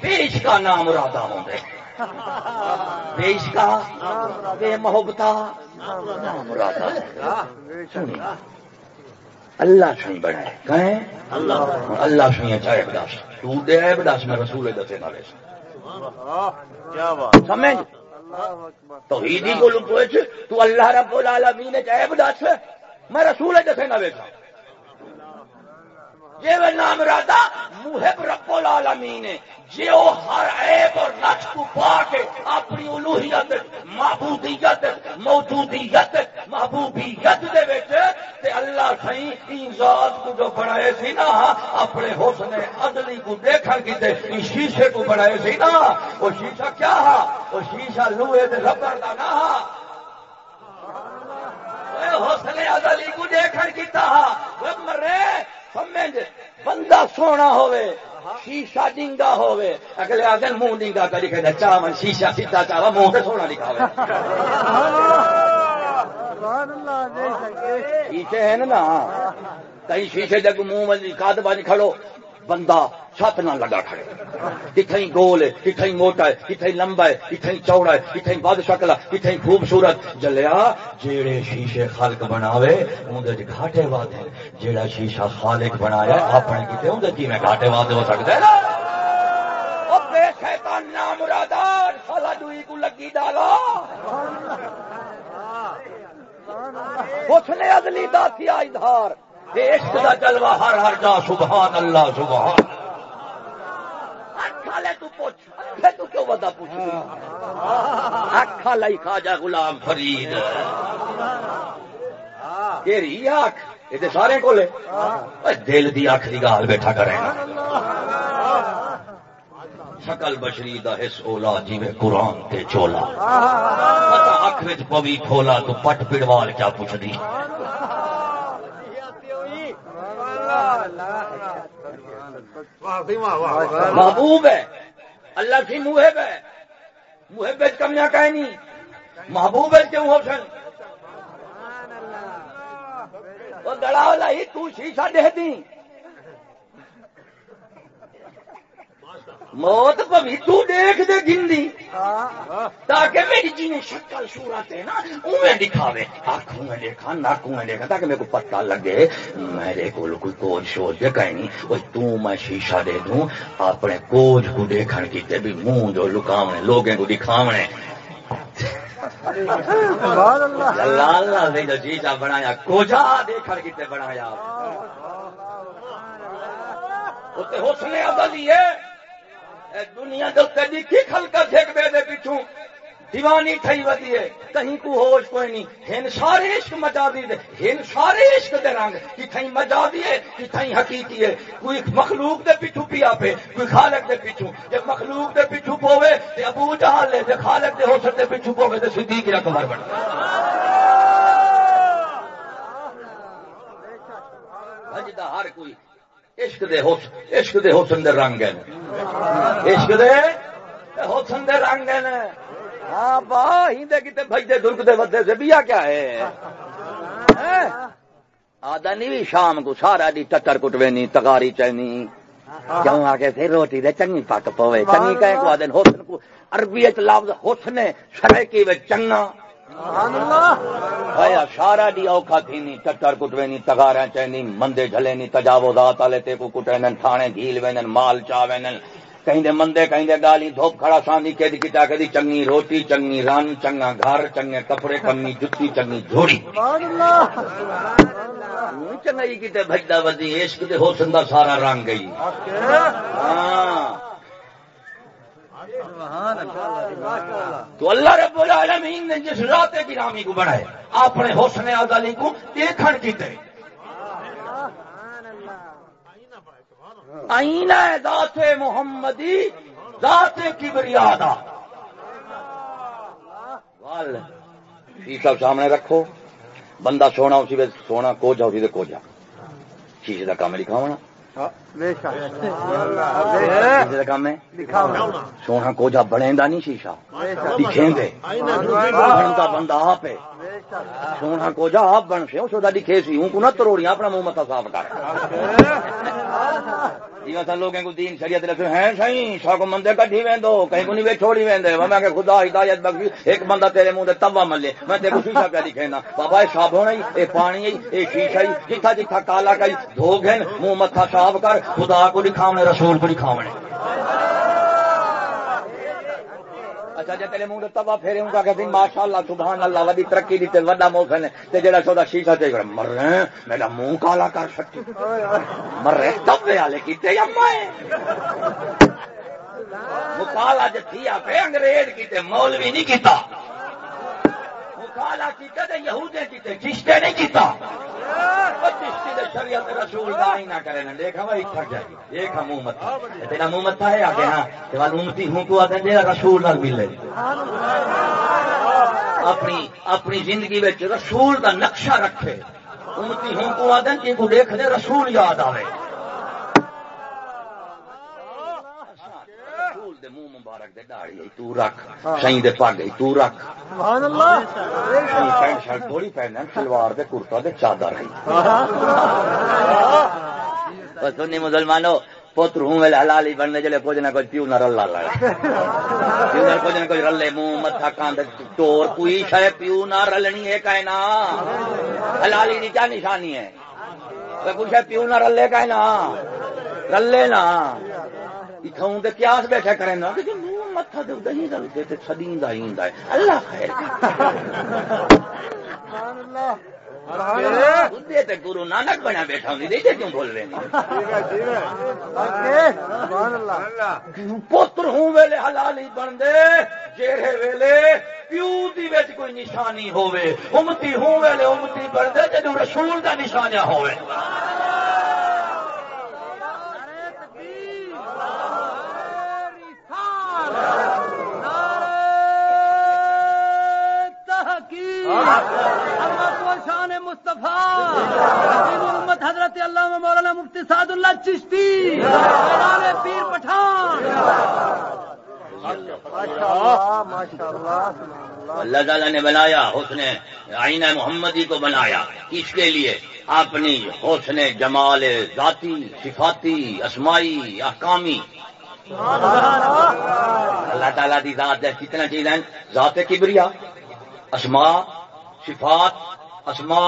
دیش کا نام رادا ہوں گے دیش کا بے محبتا نام رادا اللہ سے بڑھائے کہیں؟ اللہ۔ اللہ سے چاہے بداس تو دے ہے بداس میں رسول دسے نہ لے سمجھ؟ کو پوچھ تو اللہ رب العالمین چاہے بداس میں رسول دسے نہ بیٹھا یہ نام رادا محب رب العالمین۔ ہے جی وہ ہر عیب اور نقص کو پا کے اپنی الوحیت محبوبیت موجودیت، محبوبیت دے وچ، تے اللہ سہی این ذات کو جو بنائے سی نا، اپنے حسن عدلی کو دیکھن کی تے شیشے کو بنائے سی نا۔ وہ شیشہ کیا ہا وہ شیشہ لوہے دے ربڑ دا نہ حسن عدلی کو دیکھن کیتا ہا مرے بندہ سونا ہوئے شیشا ڈنگا ہوئے اگلے آدھے منہ ڈنگا کر لکھے چاہ من شیشا سیتا چاہ منہ سونا لکھا ہوئے۔ شیشے ہیں نا کئی شیشے جگ منہ کاد باجی کھڑو بندہ چھت نہ لگا کھڑے۔ کتیں گول ہے کتیں موٹا ہے کتیں لمبا ہے کتیں چوڑا ہے کتیں بد شکل کتیں خوبصورت۔ جلیا جیڑے شیشے خالق بناوے اندر گھاٹے واد ہے جیڑا شیشہ خالق بنایا اپنے کتنے اندر کی میں گھاٹے واد ہو سکتا ہے نا؟ شیطان نام مرادار سالا دوئی کو لگی ڈالا۔ اس نے ادلی داتی آئی دھار عشق دا جلوہ ہر ہر جا، سبحان اللہ، سبحان اکھا لے تو پوچھ تو کیوں بتا پوچھ؟ اکھا لائی خواجہ غلام فرید۔ کیری آنکھ یہ سارے کو لے دل دی اکھ دی گال بیٹھا کرے۔ شکل بشری دا حص اولا جی میں قرآن تے چولا۔ پتا اکھ وچ پوی کھولا تو پٹ پڑوال کیا پوچھ دی محبوب ہے۔ اللہ کی محب ہے۔ محب کمیاں کہیں نہیں محبوب ہے کیوں حسن وہ دڑا والا ہی تو شیشہ دے دیں موت پوی تو دیکھ دے گندی تاکہ میری جی نے شکل صورت ہے نا اویں دکھاوے۔ آنکھوں میں دیکھا ناکوں میں دیکھا تاکہ میرے کو پتہ لگے۔ میرے کو کوئی کوج شوج دے کہیں نہیں۔ تو میں شیشہ دے دوں اپنے کوج کو دیکھن کی بھی منہ جو لکاونے لوگوں کو دکھاونے۔ لال دے شیشہ بنایا کوجا دیکھن کی تے بنایا۔ وہ حسن ابدی ہے۔ دنیا جو کی خلقہ دیکھ بے دے پیچھوں دیوانی تھئی ودی ہے کہیں کو ہوش کوئی نہیں ہن سارے عشق مچا دی دے ہن سارے عشق دے رنگ کہ تھئی مچا دی ہے کہ تھئی حقیقی ہے کوئی مخلوق دے پیچھو پیا پہ کوئی خالق دے پیچھو جب مخلوق دے پیچھو پوے تے ابو جہل لے تے خالق دے حسن دے پیچھو پوے تے صدیق اکبر بن بھجدا ہر کوئی عشق دے حسن عشق دے حسن دے رنگ ہیں عشق دے حسن دے رنگ ہیں ہاں با ہندے کتے بھجدے درگ دے ودے سے بیا کیا ہے؟ آدھا نہیں بھی شام کو سارا دی ٹٹر کٹوے نہیں تگاری چینی کیوں آگے تھے روٹی دے چنگی پک پوے۔ چنگی کہیں کو آدھن حسن کو، عربی لفظ حسن شرکی وچ چنگا۔ سارا ڈی اوکھا تھی نی چٹر کٹوے نی تگارا چینی مندے جھلے نی تجاوزات والے تے کو کٹے تھانے گھیل وینن مال چا وینن۔ کہیں دے مندے کہیں دے گالی دھوپ کھڑا ساندی کہ کتا کہ چنگی روٹی چنگی رن چنگا گھر چنگے کپڑے کمی جتی چنگی جھوڑی۔ چنگائی کتے بھجدا وزی عشق دے حسن دا سارا رنگ گئی۔ ہاں۔ تو اللہ رب العالمین نے جس رات گرامی کو بڑھائے اپنے حسن آزادی کو دیکھن کی تے آئینہ ذات محمدی، ذات کبریادا شیشہ سامنے رکھو۔ بندہ سونا اسی سونا کو جا اسی کو جا۔ شیشے کا کام لکھا ہونا سونا کو جا بنے نہیں شیشا دکھیں دے کا بندہ آپ ہے۔ سونا کو جا آپ بن سے سودا دکھے سی۔ ہوں کو نہ تروڑیاں اپنا منہ متا صاف کر۔ لوگوں کو دین شریعت رکھے ہیں۔ صحیح سو کو مندر کٹھی وین دو کہیں کو نہیں چھوڑی وین دے میں کہ خدا ہدایت بخشی ایک بندہ تیرے منہ توا ملے۔ میں تیرے شیشا پہ دکھے نا۔ بابا یہ صابن ہی یہ پانی ہی یہ شیشا ہی جتھا جتھا کالا کئی دھو گھن منہ متھا صاف کر۔ خدا کو دکھاونے رسول کو دکھاونے اچھا جی تیرے منہ پھیرے ہوں کہ ماشاء اللہ سبحان اللہ وڈی ترقی وڈا موسم ہے جڑا سودا دے کر مر رہے میرا منہ کالا کر سکتی۔ مر رہے تب والے کیتے یا مکالا انگریز کیتے، مولوی نہیں کیتا۔ مکالا کیتے تے یہودے کیتے چشتے نہیں کیتا۔ چشتی دے شریعت رسول دا ہی نہ کرے نہ دیکھا بھائی جائے۔ منہ مت تیرا منہ مت ہے آگے ہاں۔ تے وال امتی ہوں کو آتے جے رسول نال ملے۔ اپنی اپنی زندگی وچ رسول دا نقشہ رکھے۔ امتی ہوں کو آتے کہ کو دیکھ دے رسول یاد آوے منہ مبارک دے داڑی تو رکھ سی دے پگ تو رکھ۔ پینٹ شرٹ تھوڑی پہننا سلوار دے کرتا دے چادر سنی مسلمانوں پوتر ہوں ویلے بننے جلے کچھ نہ کچھ پیو نہ رلا لڑا پیو نہ کچھ نہ کچھ رلے منہ متھا کاند کوئی شے پیو نہ رلنی ہے کہنا حلالی دی کیا نشانی ہے؟ کچھ پیو نہ رلے کہنا رلے نا۔ اتوں دے قیاس بیٹھا نا کہ منہ متھا دے دہی دل کے تے چھدین دا ہیندا ہے۔ اللہ خیر۔ سبحان اللہ سبحان دے تے گرو نانک بنا بیٹھا ہوں دے کیوں بول رہے ہیں؟ پتر ہوں ویلے حلالی بن دے جیڑے ویلے پیو دی وچ کوئی نشانی ہووے امتی ہوں ویلے امتی بن دے جدوں رسول دا نشانیاں ہووے۔ شان مصطفیٰ عظیم حضرت علامہ مولانا مفتی سعد اللہ چشتی پیر پٹھان اللہ تعالیٰ نے بنایا حسن آئینہ محمدی کو بنایا۔ کس کے لیے اپنی حسن جمال ذاتی، صفاتی، اسمائی، احکامی اللہ تعالیٰ کی ذات ہے کتنا چیز ہیں؟ ذات کبریا اسما صفات اسما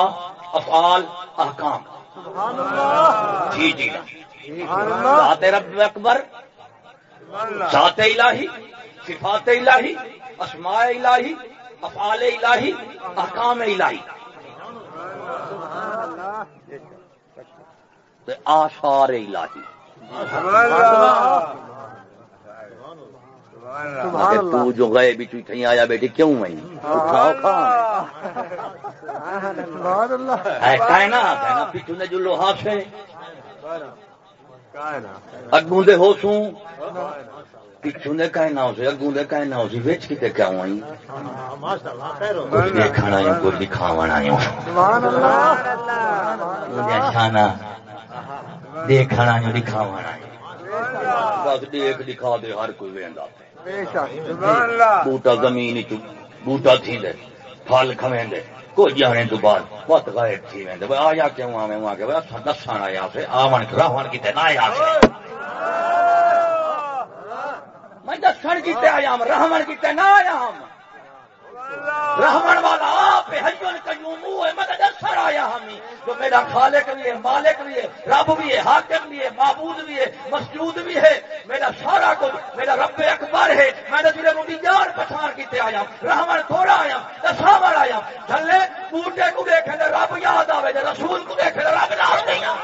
افعال، احکام۔ جی،, جی جی۔ ذات رب اکبر، ذات الہی، صفات الہی، اسماء الہی، افعال الہی، احکام الہی۔ تے آثار الہی۔ تو جو گئے بھی تو تھی آیا بیٹی کیوں اٹھاؤ ہے کائنات ہے نا پیچھو نے جو لوہا سے اگوں دے ہو سوں۔ پیچھو نے کہنا ہو اگوں دے کہنا ہو سی وچ کتے کیا ہوئی کچھ دیکھنا دکھاونا بس دیکھ دکھا دے ہر کوئی ویندا۔ بوٹا زمین بوٹا تھی دے پھل کھویں دے کوئی جانے تو بعد بہت غائب تھی ویندے بھئی آیا کیوں آویں؟ وہاں کے بھئی آیا سے آون راہن کیتے نہ آیا سے۔ میں دسن کیتے آیا ہم رحمن کیتے نہ آیا ہم رحمن والا، آپ حجن قیوم آیا ہم جو میرا خالق بھی ہے، مالک بھی ہے، رب بھی ہے، حاکم بھی ہے، معبود بھی ہے، مسجود بھی ہے۔ میرا سارا کچھ، میرا رب اکبر ہے۔ میں نے تیرے مجھے جان پچھان کیتے آیا رحمن تھوڑا آیا دساور آیا چلے بوٹے کو دیکھے رب یاد آوے جے رسول کو دیکھے رب نہ نہیں آ۔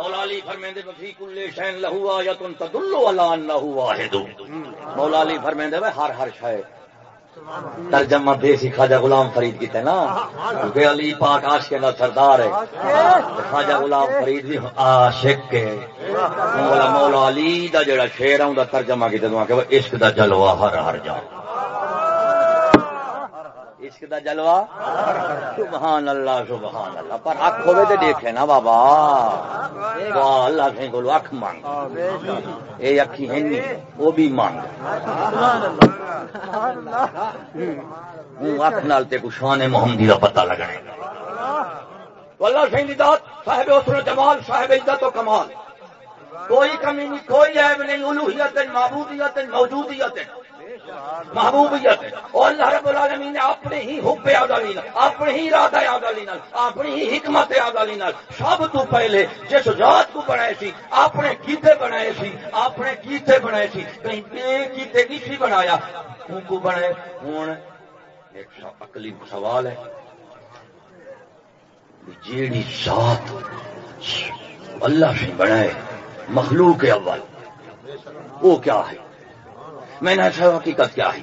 مولا علی فرمیندے وفی کل شین لہو آیتن تدلو علی انہ واحد. مولا علی فرمیندے ہر ہر شے. ترجمہ سکھا جا غلام فرید کیتے نا؟ کیونکہ علی پاک عاشق کا سردار ہے. خواجہ غلام فرید بھی عاشق ہے. مولا مولا علی دا جڑا شعر ہے ترجمہ کیتے تو کہ عشق دا جلوہ ہر ہر جا. عشق دا جلوہ۔ سبحان اللہ سبحان اللہ۔ پر اکھ ہوے تے دیکھے نا بابا۔ واہ اللہ سے کو اکھ مانگ۔ اے اکھی ہیں نہیں وہ بھی مانگ۔ ہوں اکھ نال تے کو شان محمدی دا پتہ لگنے۔ اللہ سے ذات صاحب حسن جمال صاحب عزت و کمال۔ کوئی کمی نہیں کوئی عیب نہیں الوہیت معبودیت موجودیت محبوبیت اور اللہ رب العالمین نے اپنے ہی حب آدالی اپنے ہی ارادہ آدالی اپنی ہی حکمت آدالی سب تو پہلے جس ذات کو بنائے سی، اپنے کیتے بنائے سی، اپنے کیتے بنائے سی، کہیں بے کیتے کی سی بنایا ان کو بنے ہوں ایک اکلی سوال ہے جیڑی ذات اللہ سے بنائے، مخلوق اول، وہ کیا ہے؟ میں نے اچھا حقیقت کیا ہے؟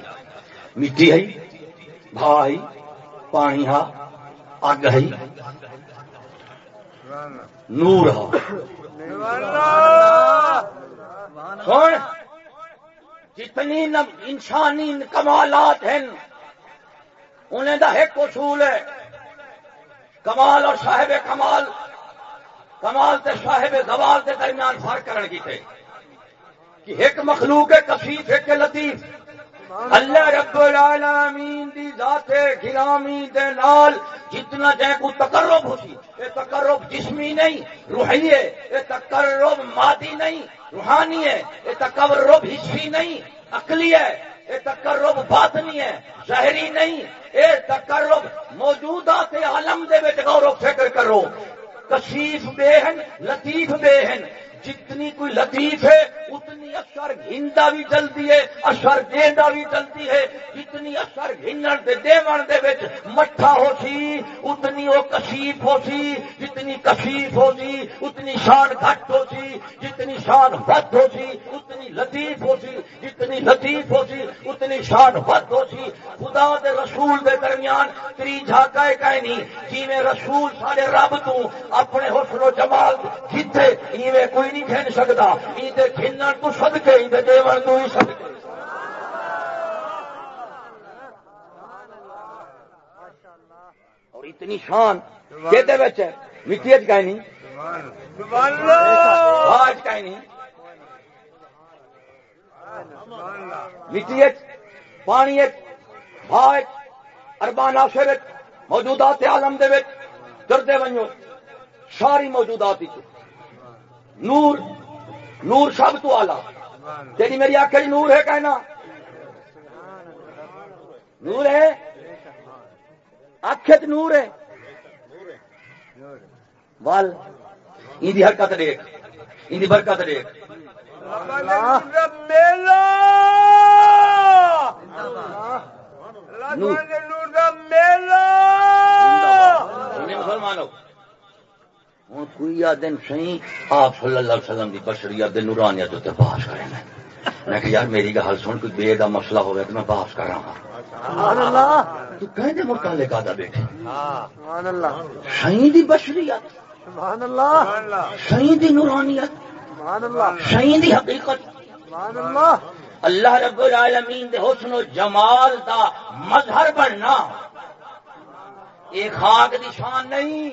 مٹی ہے بھا ہے، پانی ہے، اگ ہے، نور ہے۔ سن، جتنی انسانی کمالات ہیں، انہیں دا ایک اصول ہے۔ کمال اور صاحب کمال کمال تے صاحب زوال کے درمیان فرق کرنے کی تھے۔ کہ ایک مخلوق ہے کثیف ایک لطیف۔ اللہ رب العالمین دی ذات گرامی دے نال جتنا جے کو تقرب ہوسی اے تقرب جسمی نہیں، روحی ہے۔ اے تقرب مادی نہیں، روحانی ہے۔ اے تقرب حسی نہیں، عقلی ہے۔ اے تقرب باطنی ہے، ظاہری نہیں۔ اے تقرب موجودات عالم دے وچ غور و فکر کرو۔ کشیف بے ہیں، لطیف بے ہیں۔ جتنی کوئی لطیف ہے اتنی اثر گھندا بھی چلتی ہے، اثر گیندا بھی چلتی ہے۔ جتنی اثر گھنن دے دیون دے وچ مٹھا ہو سی، اتنی وہ کشیف ہو سی۔ جتنی کشیف ہو سی، اتنی شان گھٹ ہو سی۔ جتنی شان ود ہو سی، اتنی لطیف ہو سی۔ جتنی لطیف ہو سی، اتنی شان ود ہو سی۔ خدا دے رسول دے درمیان تری جھاکا ہے نہیں؟ جی رسول سارے رب تو اپنے حسن و جمال جیتے، ایویں کوئی نہیں کھین سکتا۔ ایندے کھنن تو صدقے ایندے دیون تو ہی صدقے۔ اور اتنی شان کہ مٹی اچ کہیں نہیں سبحان اللہ آج کہیں نہیں مٹی اچ، پانی اچ، ہا اربان آشر موجودات عالم دے وچ دردے ونجو ساری موجودات وچ نور نور سب تو آلہ تیری میری آخری نور ہے کہنا۔ نور ہے؟ آخت نور ہے۔ وال ان حرکت دیکھ۔ ان برکت دیکھ۔ میلہ۔ نور میلہ۔ مسلمانوں ہوں کوئی دن سی آپ صلی اللہ علیہ وسلم کی بشریت دے نورانیت بحث کریں میں کہ یار میری گل سن کوئی بے دا مسئلہ ہوگا تو میں بحث کر رہا ہوں سبحان اللہ تو کہیں دے مکالے کا دا بیٹھے۔ سبحان اللہ۔ سی دی بشریت سبحان اللہ۔ سی دی نورانیت سبحان اللہ۔ سی دی حقیقت۔ سبحان اللہ۔ اللہ رب العالمین دے حسن و جمال دا مظہر بننا۔ ایک خاک دی شان نہیں۔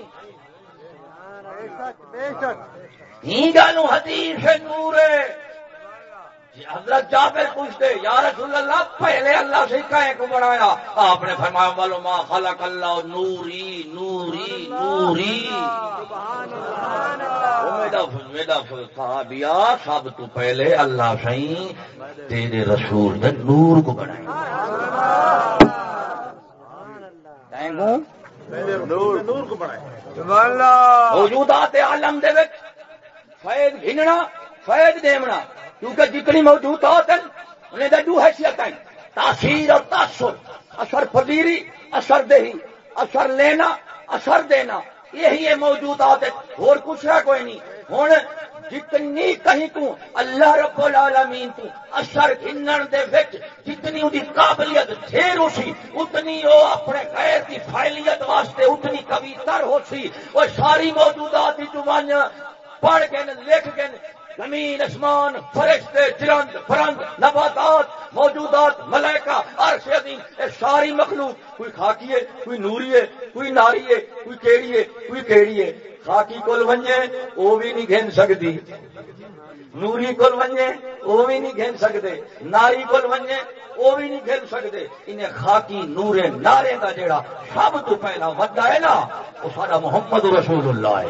ہی حدیث نور ہے۔ جی حضرت جابر پوچھتے یا رسول اللہ پہلے اللہ سے کہیں کو بنایا آپ نے فرمایا والو ما خلق اللہ نوری نوری نوری۔ میرا صحابیا سب تو پہلے اللہ سی تیرے رسول نے نور کو بنایا گوں سبحان اللہ. موجودات عالم دے وچ فیض گھننا فیض دیونا کیونکہ جتنی موجودات ہیں انہیں دے دو حیثیت ہیں تاثیر اور تاثر اثر پذیری اثر دہی اثر لینا اثر دینا یہی ہے موجودات اور کچھ ہے کوئی نہیں۔ ہوں جتنی کہیں تو اللہ رب العالمین تو اثر گنن دے وچ جتنی ان قابلیت ڈھیر ہو سی اتنی وہ اپنے غیر کی فائلیت واسطے اتنی کبھی ہو سی وہ ساری موجودات کی زبان پڑھ کے لکھ کے زمین اسمان فرشتے جرند فرند، نباتات، موجودات، ملائکہ، عرش، عظیم، یہ ساری مخلوق، کوئی خاکی ہے، کوئی نوری ہے، کوئی ناری ہے، کوئی کیڑی ہے، کوئی کیڑی ہے۔ خاکی کول ونجے وہ بھی نہیں گھن سکتی نوری کول ونجے وہ بھی نہیں گھن سکتے ناری کول ونجے وہ بھی نہیں گھن سکتے انہیں خاکی نورے نارے کا جڑا سب تو پہلا وڈا ہے نا، وہ سارا محمد رسول اللہ ہے۔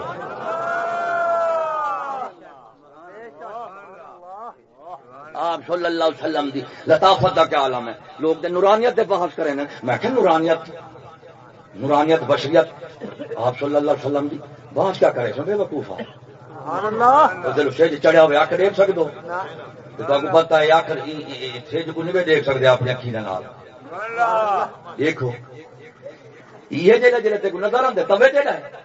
آپ صلی اللہ علیہ وسلم دی لطافت کا کیا عالم ہے؟ لوگ دے نورانیت دے بحث کریں میں کہ نورانیت نورانیت بشریت آپ صلی اللہ علیہ وسلم دی بحث کیا کرے سو بے وقوفا دل سیج چڑھیا ہوئے آخر دیکھ سکتے ہو تو پتا ہے آخر سیج کو نہیں دیکھ سکتے اپنی اکھی نال۔ دیکھو۔ یہ جہاں تک نظر آتے توے جہاں ہے۔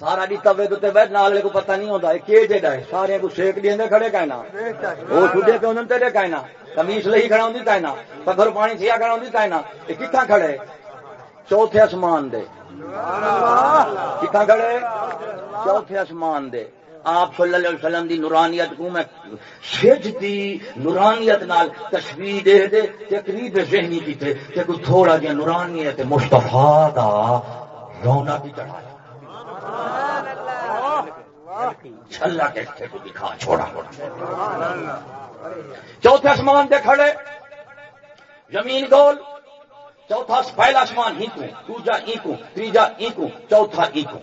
سارا جی توے تو بہت نال کو پتہ نہیں ہوتا کہ جہاں ہے سارے کو سیک دیں کھڑے کہنا بے شک وہ خودے پہ تیرے کہنا کمیس لہی کھڑا ہوں کہنا پگر پانی تھیا کھڑا ہوں کہنا یہ کتنا کھڑے چوتھے آسمان دے سبحان کتنا کھڑے چوتھے آسمان دے آپ صلی اللہ علیہ وسلم دی نورانیت کو میں سج دی نورانیت نال تشبیح دے دے تقریب ذہنی کی تے کہ کوئی تھوڑا جہا نورانیت مصطفیٰ دا رونا بھی چڑھایا چھلا کے تھے کو دکھا، چھوڑا چوتھے آسمان دے کھڑے۔ زمین گول۔ چوتھا پہلا آسمان ہی کو دوجا ای کو تیجا ای کو چوتھا ای کو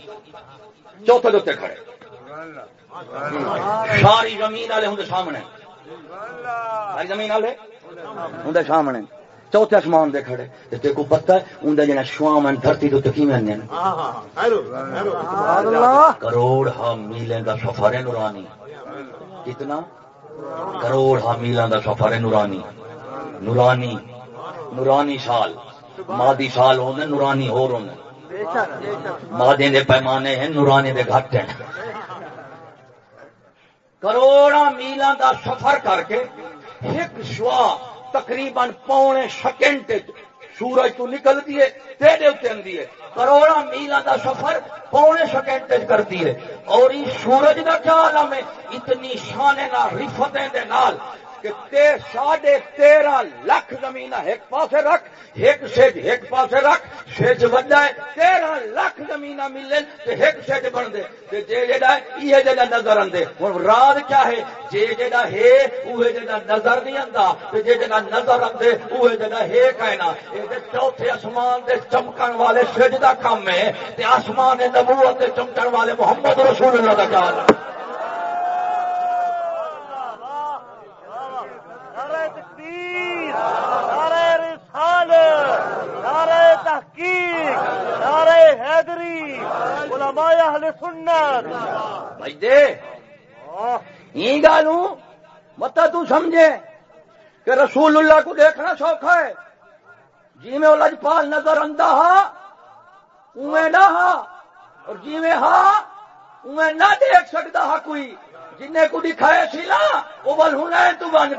چوتھے دوتے کھڑے۔ ساری زمین والے ہوں سامنے۔ ساری زمین والے ہوں سامنے۔ چوتھے آسمان دے کھڑے۔ تے تے کو پتہ ہے اوندا جنا شوام ان دھرتی تو تکی میں کروڑ ہا میلیں دا سفر ہے نورانی۔ کتنا؟ کروڑ ہا میلاں دا سفر ہے نورانی۔ نورانی نورانی سال مادی سال ہوندے نورانی ہور ہوندے۔ مادے دے پیمانے ہیں نورانی دے گھٹ ہیں۔ کروڑا میلاں دا سفر کر کے ایک شوا تقریباً پونے سیکنڈ سورج تو نکلتی ہے تیرے اتنے ہے۔ کروڑا میلا دا سفر پونے سیکنڈ کرتی ہے اور اس سورج کا کیا عالم ہے؟ اتنی شانے نال رفتیں دے نال۔ کہ تے ساڑھے تیرہ لاکھ زمین ایک پاسے رکھ، ایک سیج ایک پاسے رکھ، سیج وجہ ہے، تیرہ لاکھ زمین ملے تو ایک سیج بن دے۔ جے جا یہ جا نظر آدھے ہوں رات کیا ہے؟ جے جا ہے وہ جا نظر نہیں آتا جے جا نظر آتے وہ جا ہے کہنا یہ چوتھے آسمان دے چمکن والے سیج کا کام ہے۔ آسمان نبوت دے چمکن والے محمد رسول اللہ کا کام ہے۔ بھائی دے یہ گالوں متا تو سمجھے کہ رسول اللہ کو دیکھنا سوکھا ہے۔ جی میں لجپال نظر آتا ہا اویں نہ ہا اور جی میں ہا اویں نہ دیکھ سکتا ہا کوئی۔ جن کو دکھائے سی نا وہ بل ہوں تو بن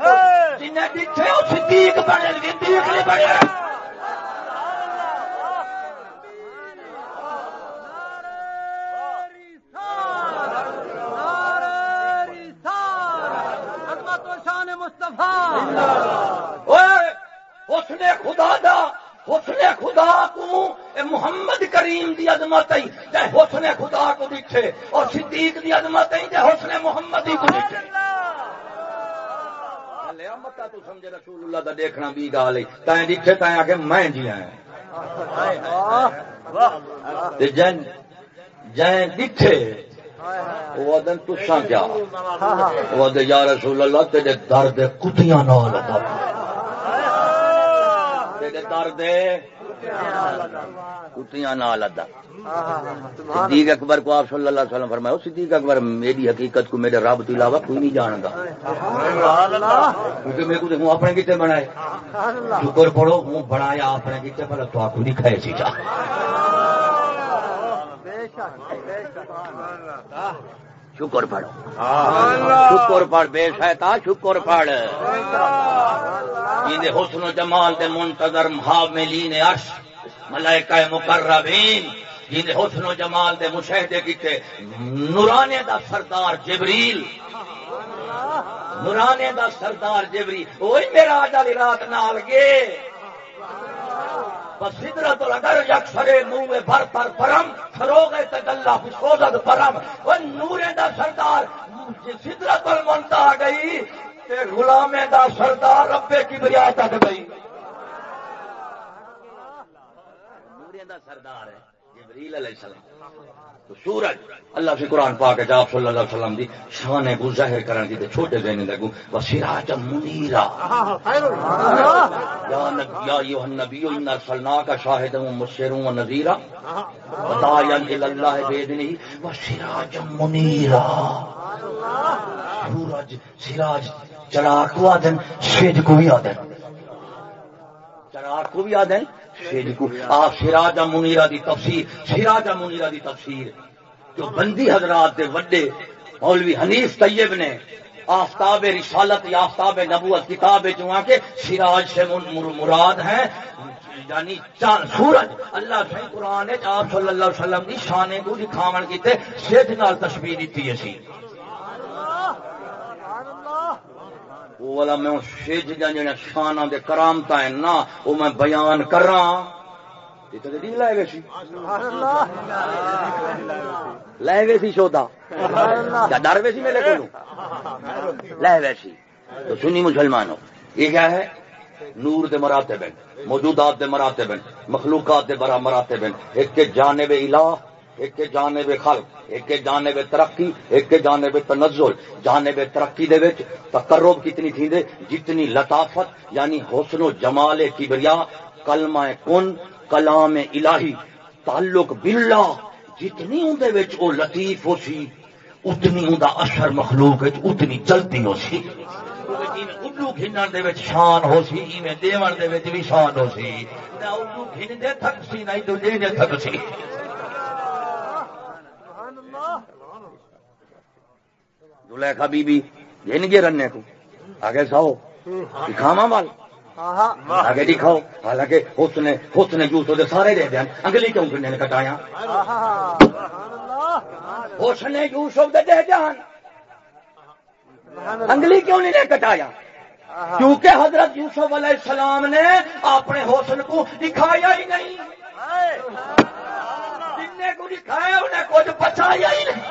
جن دکھے وہ صدیق بنے صدیق نہیں بنے اس نے خدا دا حسن خدا محمد کریم دی عظمت ہی چاہے حسن خدا کو دیکھے اور صدیق دی عظمت ہی چاہے حسن محمد ہی کو دیکھے متا تو سمجھے رسول اللہ دا دیکھنا بھی گال ہے۔ تائیں دیکھے تائیں آ کے میں جی آیا۔ جن جائیں دیکھے وہ دن تسا کیا وہ یا رسول اللہ تیرے درد کتیاں نہ لگا درد کتیاں نہ لدا صدیق اکبر کو آپ صلی اللہ علیہ وسلم فرمایا صدیق اکبر میری حقیقت کو میرے رب تو علاوہ کوئی نہیں جانتا۔ کیونکہ میرے کو دیکھوں اپنے کتنے بنائے۔ شکر پڑھو، ہوں بنایا اپنے کتنے پر تو آپ کو نہیں کھائے سی چاہ شکر پڑھ. شکر پڑھ بے شہتا شکر پڑھ. جی حسن و جمال دے منتظر محاملین عرش ملائکہ مقربین جی حسن و جمال دے مشاہدے کیتے نورانے دا سردار جبریل۔ نورانے دا سردار جبریل وہی میرا آج والی رات نال سدرت اگر یک سرے منہ بھر پر پرم، فروغ پرم۔ وہ نورے دا سردار سدرت المنتا گئی۔ غلامے دا سردار ربے کی بریا تک گئی۔ نورے دا سردار ہے، جبریل علیہ السلام۔ سورج، اللہ سے قرآن پاک ہے آپ صلی اللہ علیہ وسلم دی شان کو ظاہر کرنے کی چھوٹے دینے لگو وہ منیرا یا نبی ایوہ النبی ان ارسلنا کا شاہد و مشیر و نذیرا۔ بتایا اللہ بیدنی وہ سراج منیرا سورج، سراج، چراغ کو آدن، شید کو بھی آدن۔ چراغ کو بھی آدن آپ سراجا منیرا دی تفسیر سراجا منیرا دی تفسیر۔ جو بندی حضرات دے وڈے مولوی حنیف طیب نے آفتاب رسالت یا آفتاب نبوت کتاب جو کے سراج سے مراد ہیں۔ یعنی سورج۔ اللہ سے قرآن آپ صلی اللہ علیہ وسلم کی شانے کو دکھاون کیتے، سیدھ نال تشبیہ دیتی اسی۔ وہ والا میں سج جا شانہ دے کرامتا ہے نا وہ میں بیان کر رہا لائے گئے لائے گئے سی شودا۔ کیا ڈر وے سی میرے کو لائے ویسی تو سنی مسلمان ہو یہ کیا ہے؟ نور دے مراتے بن موجودات دے مراتے بن مخلوقات دے برا مراتے بن ایک کے جانب الہ ایک کے جانب خلق، ایک کے جانب ترقی، ایک کے جانب تنزل۔ جانب ترقی دے وچ تقرب کتنی تھی دے؟ جتنی لطافت یعنی حسن و جمال کبریا، کلمہ کن، کلام الہی، تعلق باللہ، جتنی اندے وچ او لطیف ہو سی، اتنی اوندا اثر مخلوق وچ اتنی چلتی ہو سی۔ اردو کھنن دے وچ شان ہو سی، ایویں دیون دے وچ بھی شان ہو سی۔ نہ کھن دے تھک سی، نہ دے تھک سی۔ زلیخا بی بی جن گے رننے کو۔ آگے ساؤ۔ دکھاوا مال۔ آگے دکھاؤ حالانکہ حسن حسن جوس سارے دے کیوں نے کٹایا حسن یوسف دے دے جان انگلی کیوں نہیں نے کٹایا کیونکہ حضرت یوسف علیہ السلام نے اپنے حسن کو دکھایا ہی نہیں۔ جن کو دکھایا انہیں کچھ بچایا ہی نہیں۔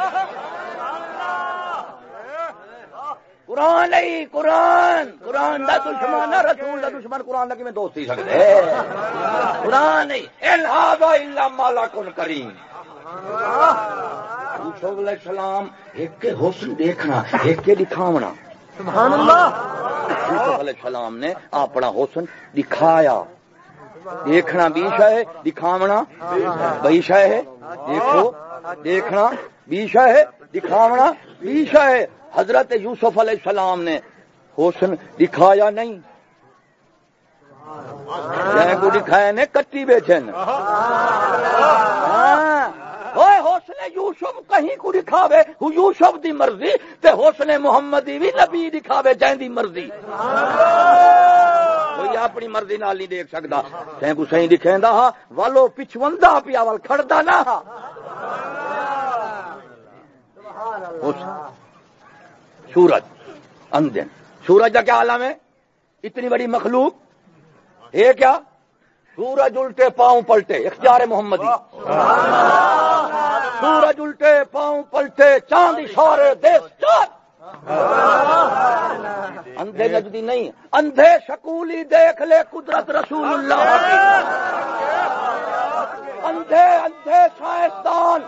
قرآن نہیں قرآن۔ قرآن دا دشمن رسول دا دشمن قرآن دا میں دوستی سکتے قرآن نہیں۔ الہذا الا مالا کن کریم۔ یوسف علیہ السلام ایک کے حسن دیکھنا ایک کے دکھاونا۔ سبحان اللہ۔ یوسف علیہ السلام نے اپنا حسن دکھایا۔ دیکھنا بھی شا ہے، دکھاونا بئی شا ہے۔ دیکھو، دیکھنا بھی شا ہے، دکھاونا بھی شا ہے۔ حضرت یوسف علیہ السلام نے حسن دکھایا نہیں۔ جائیں کو دکھایا نے، کٹی بیچن ہاں۔ اوے حسن یوسف کہیں کو دکھاوے؟ یوسف دی مرضی تے حسن محمدی بھی نبی دکھاوے، جائیں دی مرضی۔ کوئی اپنی مرضی نال نہیں دیکھ سکتا تین کو صحیح دکھیندا ہا، والو پچھوندا پیا ول کھڑدا نہ ہا۔ حسن سورج اندن سورج کا کیا عالم ہے؟ اتنی بڑی مخلوق۔ یہ کیا؟ سورج الٹے پاؤں پلٹے، اختیار محمدی۔ سورج الٹے پاؤں پلٹے، چاند اشارے دیس چاند اندھے نجدی نہیں، اندھے شکولی دیکھ لے قدرت رسول اللہ اندھے اندھے سائنسدان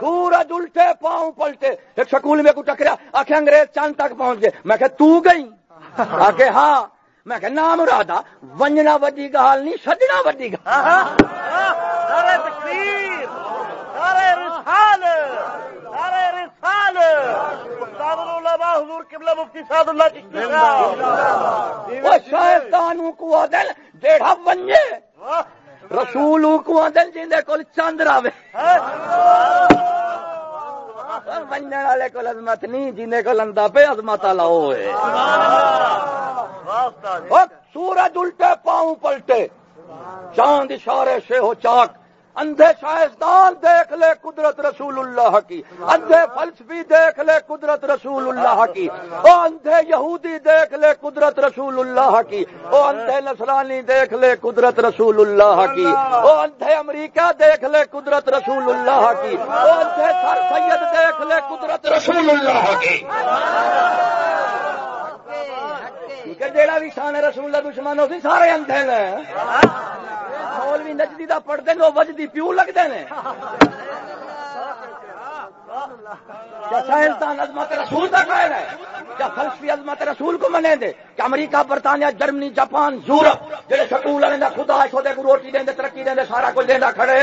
سورج الٹے، پاؤں پلٹے۔ ایک سکول میں کو ٹکرا آخر انگریز چاند تک پہنچ گئے۔ میں کہ تو گئی۔ آخر ہاں۔ میں کہ نام رادا، ونجنا وڈی گال نہیں سجنا وڈی گال سارے تکبیر سارے رسال سارے رسال استاد العلماء حضور قبلہ مفتی سعد اللہ چشتی صاحب وہ کو آدل ڈیڑھا ونجے رسول کو آدل جن کول چند راوے۔ ونجن والے کو عظمت نہیں جن کو لندا پہ عظمت والا ہوئے سورج الٹے پاؤں پلٹے۔ چاند اشارے سے ہو چاک۔ اندھے شائستان دیکھ لے قدرت رسول اللہ کی، اندھے فلسفی دیکھ لے قدرت رسول اللہ کی، او اندھے یہودی دیکھ لے قدرت رسول اللہ کی، او اندھے نصرانی دیکھ لے قدرت رسول اللہ کی، او اندھے امریکہ دیکھ لے قدرت رسول اللہ کی، او اندھے سر سید دیکھ لے قدرت رسول اللہ کی۔ کیونکہ جیڑا بھی شان رسول اللہ دشمن ہو سارے اندھے نے۔ مولوی نجدی دا پڑھتے ہیں وہ وجدی پیو لگتے ہیں۔ کیا سائنسدان عظمت رسول کا قائل ہے؟ کیا فلسفی عظمت رسول کو منے دے؟ کیا امریکہ، برطانیہ، جرمنی، جاپان، یورپ جڑے سکول والے خدا ہے کو روٹی دیں ترقی دیں سارا کچھ دیں کھڑے۔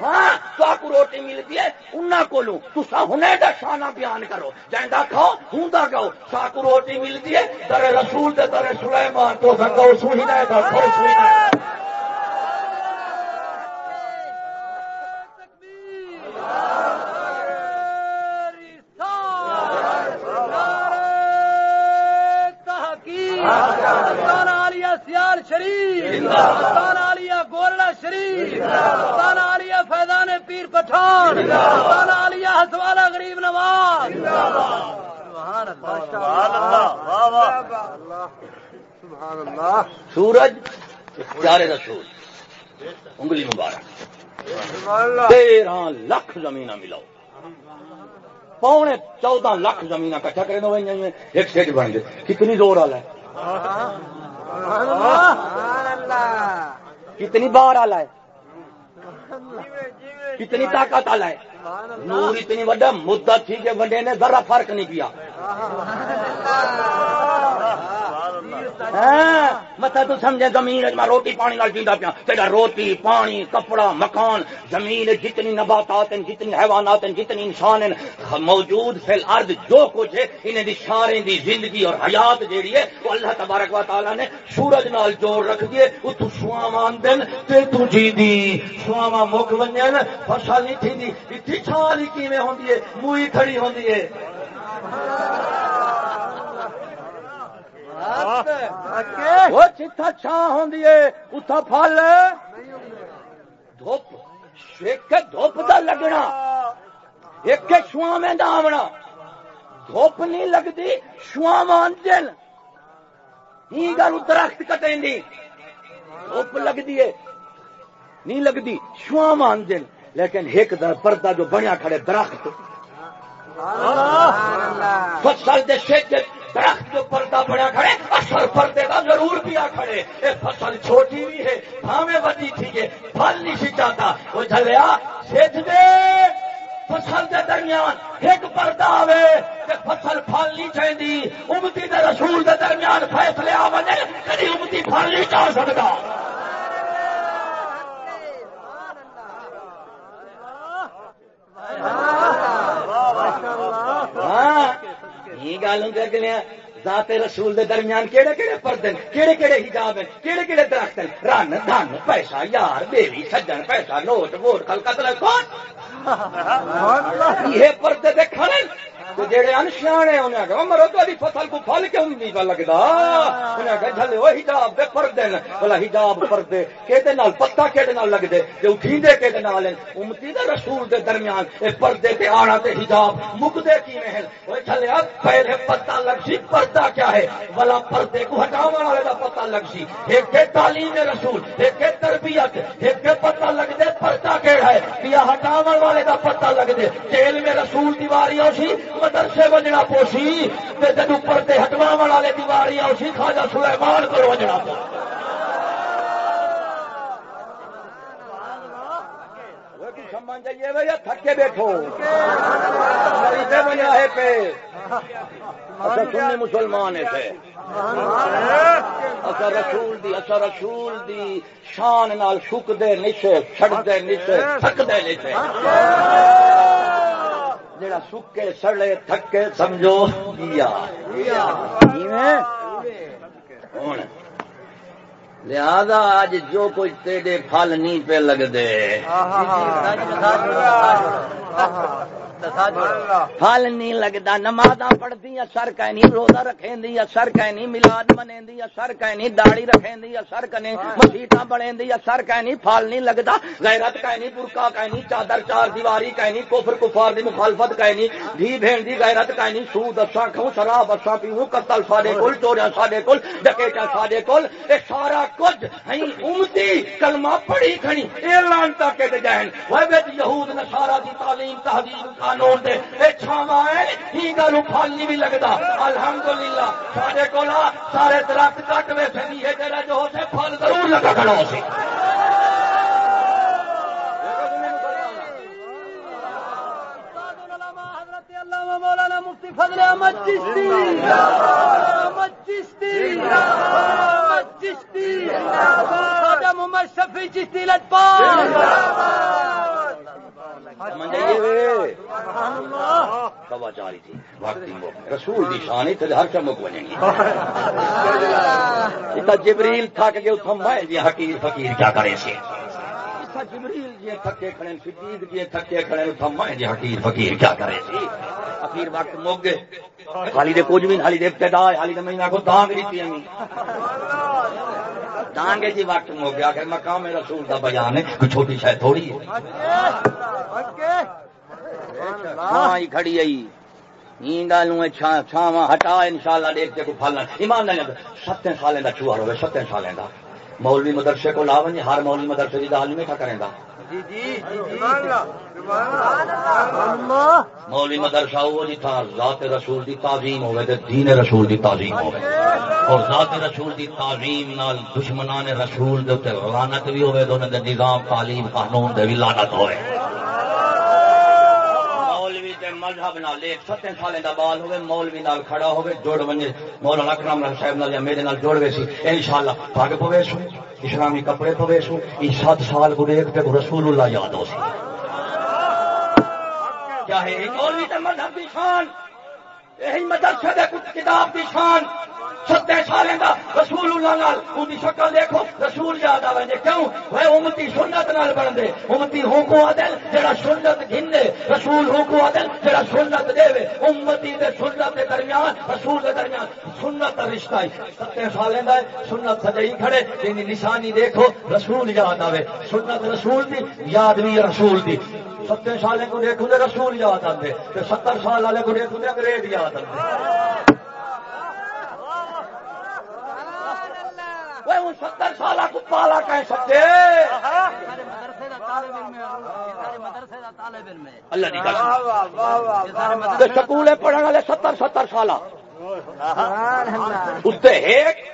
ہاں تو آپ کو روٹی ملتی ہے، انہاں کو لوں تو سا دا شانہ بیان کرو۔ جائندہ کھاؤ، ہوندا کہو سا کو روٹی ملتی ہے۔ ترے رسول تے ترے سلیمان تو سکو سوہی نہ دا تھوڑی سوہی نہ شریف۔ گولڑا شریف۔ فیضان پیر پٹھان۔ ہسوالا غریب نواز۔ سبحان اللہ سورج پیارے رسول انگلی مبارک۔ تیرہ لکھ زمین ملاؤ۔ پونے چودہ لاکھ زمین کٹھا کرے نو ایک سیٹ بن گئے کتنی زور والا ہے۔ کتنی بار آ ہے۔ کتنی طاقت آ ہے۔ نور اتنی وڈا، مدت تھی کہ وڈے نے ذرا فرق نہیں کیا۔ ہاں، مت تو سمجھے زمین میں روٹی پانی نال پیندا پیا تیرا روٹی، پانی، کپڑا، مکان، زمین جتنی نباتات ہیں، جتنی حیوانات ہیں، جتنی انسان ہیں موجود فی الارض جو کچھ ہے، انہیں دی سارے دی زندگی اور حیات جیڑی ہے، وہ اللہ تبارک و تعالی نے سورج نال جوڑ رکھ دیے وہ تو سواواں دن تے تو جی دی سواواں مک ونجن، فصل نہیں تھی دی چھالی کیویں ہوندی ہے، موئی کھڑی ہوندی ہے۔ وہ چتھا چھاں ہوندی ہے اتھا پھل۔ دھوپ ایک دھوپ دا لگنا۔ ایک شواں میں دا آونا۔ دھوپ نہیں لگتی شواں دن ہی گل درخت کٹیں دی۔ دھوپ لگتی ہے نہیں لگتی شواں دن لیکن ایک در پردہ جو بنیا کھڑے درخت۔ فصل دے شیچ درخت جو پردہ بڑا کھڑے اصل پردے کا ضرور پیا کھڑے۔ یہ فصل چھوٹی بھی ہے ہمیں بڑی تھی ہے، پھل نہیں سی چاہتا۔ وہ چلیا سیچ دے۔ فصل دے درمیان ایک پردہ آوے کہ فصل پھل نہیں چاہیے امتی دے رسول دے درمیان فیصلے آ بنے کدی امتی پھل نہیں چاہ سکتا گل کر ذات رسول دے درمیان کیڑے کیڑے پردے کیڑے کیڑے حجاب ہیں؟ کیڑے کیڑے درخت ہیں؟ رن دھن پیسہ یار بیوی سجن پیسہ نوٹ ووٹ کل قتل کون یہ پردے دیکھنے جہے ان سیانے انہیں کہ مرو تاری فصل کو پھل کیوں نہیں پہ لگتا انہیں کہ جلے وہ ہجاب دے پردے بولا ہجاب پردے کہ پتا کہ لگتے جو اٹھیندے کہ امتی دے رسول دے درمیان اے پردے تے آنا تے ہجاب مکدے کی محل وہ چلے پہلے پتا لگ سی پردہ کیا ہے بلا پردے کو ہٹاو والے کا پتا لگ سی ایک تعلیم رسول ایک تربیت ایک پتا لگ دے پردہ کہڑا ہے یا ہٹاو والے کا پتا لگ دے جیل میں رسول دیواری ہو سی مدرسے بجنا پوسی جدو پردے ہٹوا والے دیواری اسی خاجا سلیمان کو بجنا پو۔ تھکے بیٹھو۔ بنا اچھا، ہے پہ اچھا مسلمان اچھا رسول دی اچھا رسول دی شان نال شک دے نیچے چھڑ نیچے نیچے۔ جڑا سکے سڑے تھکے سمجھو؟ لہذا آج جو کچھ تیرے پھل نہیں پہ لگ دے پھل نہیں لگتا نماز پڑھتی اثر نہیں روزہ رکھیں دی اثر نہیں ملاد منے دی اثر نہیں داڑی رکھیں دی اثر کنے مسیطا بنے دی اثر نہیں پھل نہیں لگتا غیرت نہیں برکا نہیں چادر چار دیواری نہیں کوفر کفار دی مخالفت نہیں دھی بھین دی غیرت نہیں سود اچھا کھوں شراب اچھا پیوں قتل سارے کول چوریا سارے کول ڈکیٹا سارے کول اے سارا کچھ امتی کلمہ پڑھی کھنی اے لانتا کے جائیں۔ وہ یہود نصارا دی تعلیم تہذیب قانون دے اے چھاوا ہے، ہی گل پھل نہیں بھی لگتا الحمدللہ، سارے کولا سارے درخت کٹ ویسے بھی ہے تیرا جو سے پھل ضرور لگا کھڑا ہو سی۔ مولانا مفتی فضل احمد چشتی احمد چشتی چشتی محمد شفیع چشتی لجپال رسول دی شان ہر چمک بنے گی جبریل تھک گئے میں جی حقیر فقیر کیا کرے سے جبریل جی تھکے کھڑے صدیق جی تھکے کھڑے میں جی حقیر فقیر کیا کرے سی؟ اخیر وقت مک گئے۔ حالی دے کچھ بھی حالی دے ابتدا حالی دے مہینہ کو دانگ دیتی ہمیں دانگے جی وقت مو گیا۔ کہ مقام رسول دا بیان ہے کوئی چھوٹی شاید تھوڑی ہے۔ ہاں کھڑی آئی۔ گلوں چھاوا ہٹا ان شاء اللہ دیکھتے کو پھل ایمان نہیں ستیں سالیں کا چوہا ہوگا ستیں سالیں کا مولوی مدرسے کو لاو ہر مولوی مدرسے کی دال نہیں کرے گا مولوی مدرسہ وہ جی تھا ذات رسول دی تعظیم ہوئے تے دین رسول دی تعظیم ہوئے۔ اور ذات رسول دی تعظیم نال دشمنان رسول دے تے لعنت بھی انہاں دے نظام تعلیم قانون دے بھی لعنت ہوئے۔ مولوی مذہب نال ایک ستیں سالیں دا بال ہوے، مولوی نال کھڑا ہوے، جوڑ ونجے مولانا اکرم نال صاحب نال یا میرے نال جوڑ وے سی۔ انشاءاللہ پگ پوے سو، اسلامی کپڑے پوے سو۔ ای سات سال کو تے رسول اللہ یاد ہو سی۔ کیا ہے مولوی تے مذہب دی شان، یہی مدرسے دے کتاب دی شان۔ ستے سالیں دا رسول اللہ نال ان شکل دیکھو، رسول یاد آوے دے کیوں؟ وہ امتی سنت نال بن دے۔ امتی ہوں کو عدل جڑا سنت گھنے، رسول ہوں کو عدل جڑا سنت دے۔ وے امتی دے سنت دے درمیان، رسول دے درمیان سنت دا رشتہ ہے۔ ستے سالیں دا ہے، سنت سجائی کھڑے۔ ان نشانی دیکھو، رسول یاد آوے۔ سنت رسول دی، یاد بھی رسول دی۔ ستے سالے کو دیکھو دے رسول یاد آتے ستر سال والے کو دیکھو دے انگریز یاد آتے وہ ستر سال کو پالا کہہ سکتے اللہ سکول پڑھنے والے ستر ستر سال اس ایک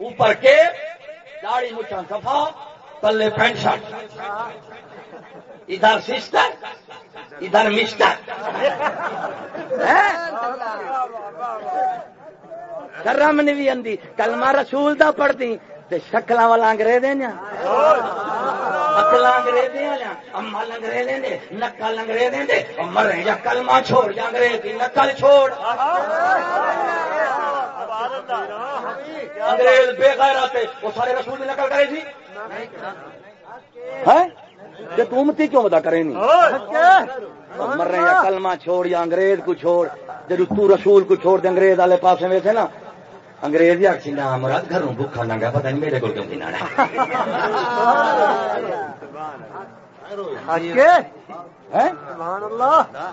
اوپر کے داڑھی مچھا سفا تلے پینٹ شرٹ ادھر سسٹر ادھر مسٹر کرم نے بھی اندی کلمہ رسول دا پڑھتی شکل والا انگریز اکل انگریز امل انگریز نقل انگریز مرے یا کلمہ چھوڑ یا انگریز کی نقل چھوڑ۔ انگریز بے غیرت وہ سارے رسول کی نقل کرے جی۔ ہاں؟ تھی کہ تمتی کیوں بتا کرے نہیں؟ مر رہے ہیں کلمہ چھوڑ یا انگریز کو چھوڑ جب تو رسول کو چھوڑ دے انگریز والے پاس میں تھے نا انگریز کسی نام مراد گھروں بھوکھا لنگا پتہ نہیں میرے کو کیوں پینا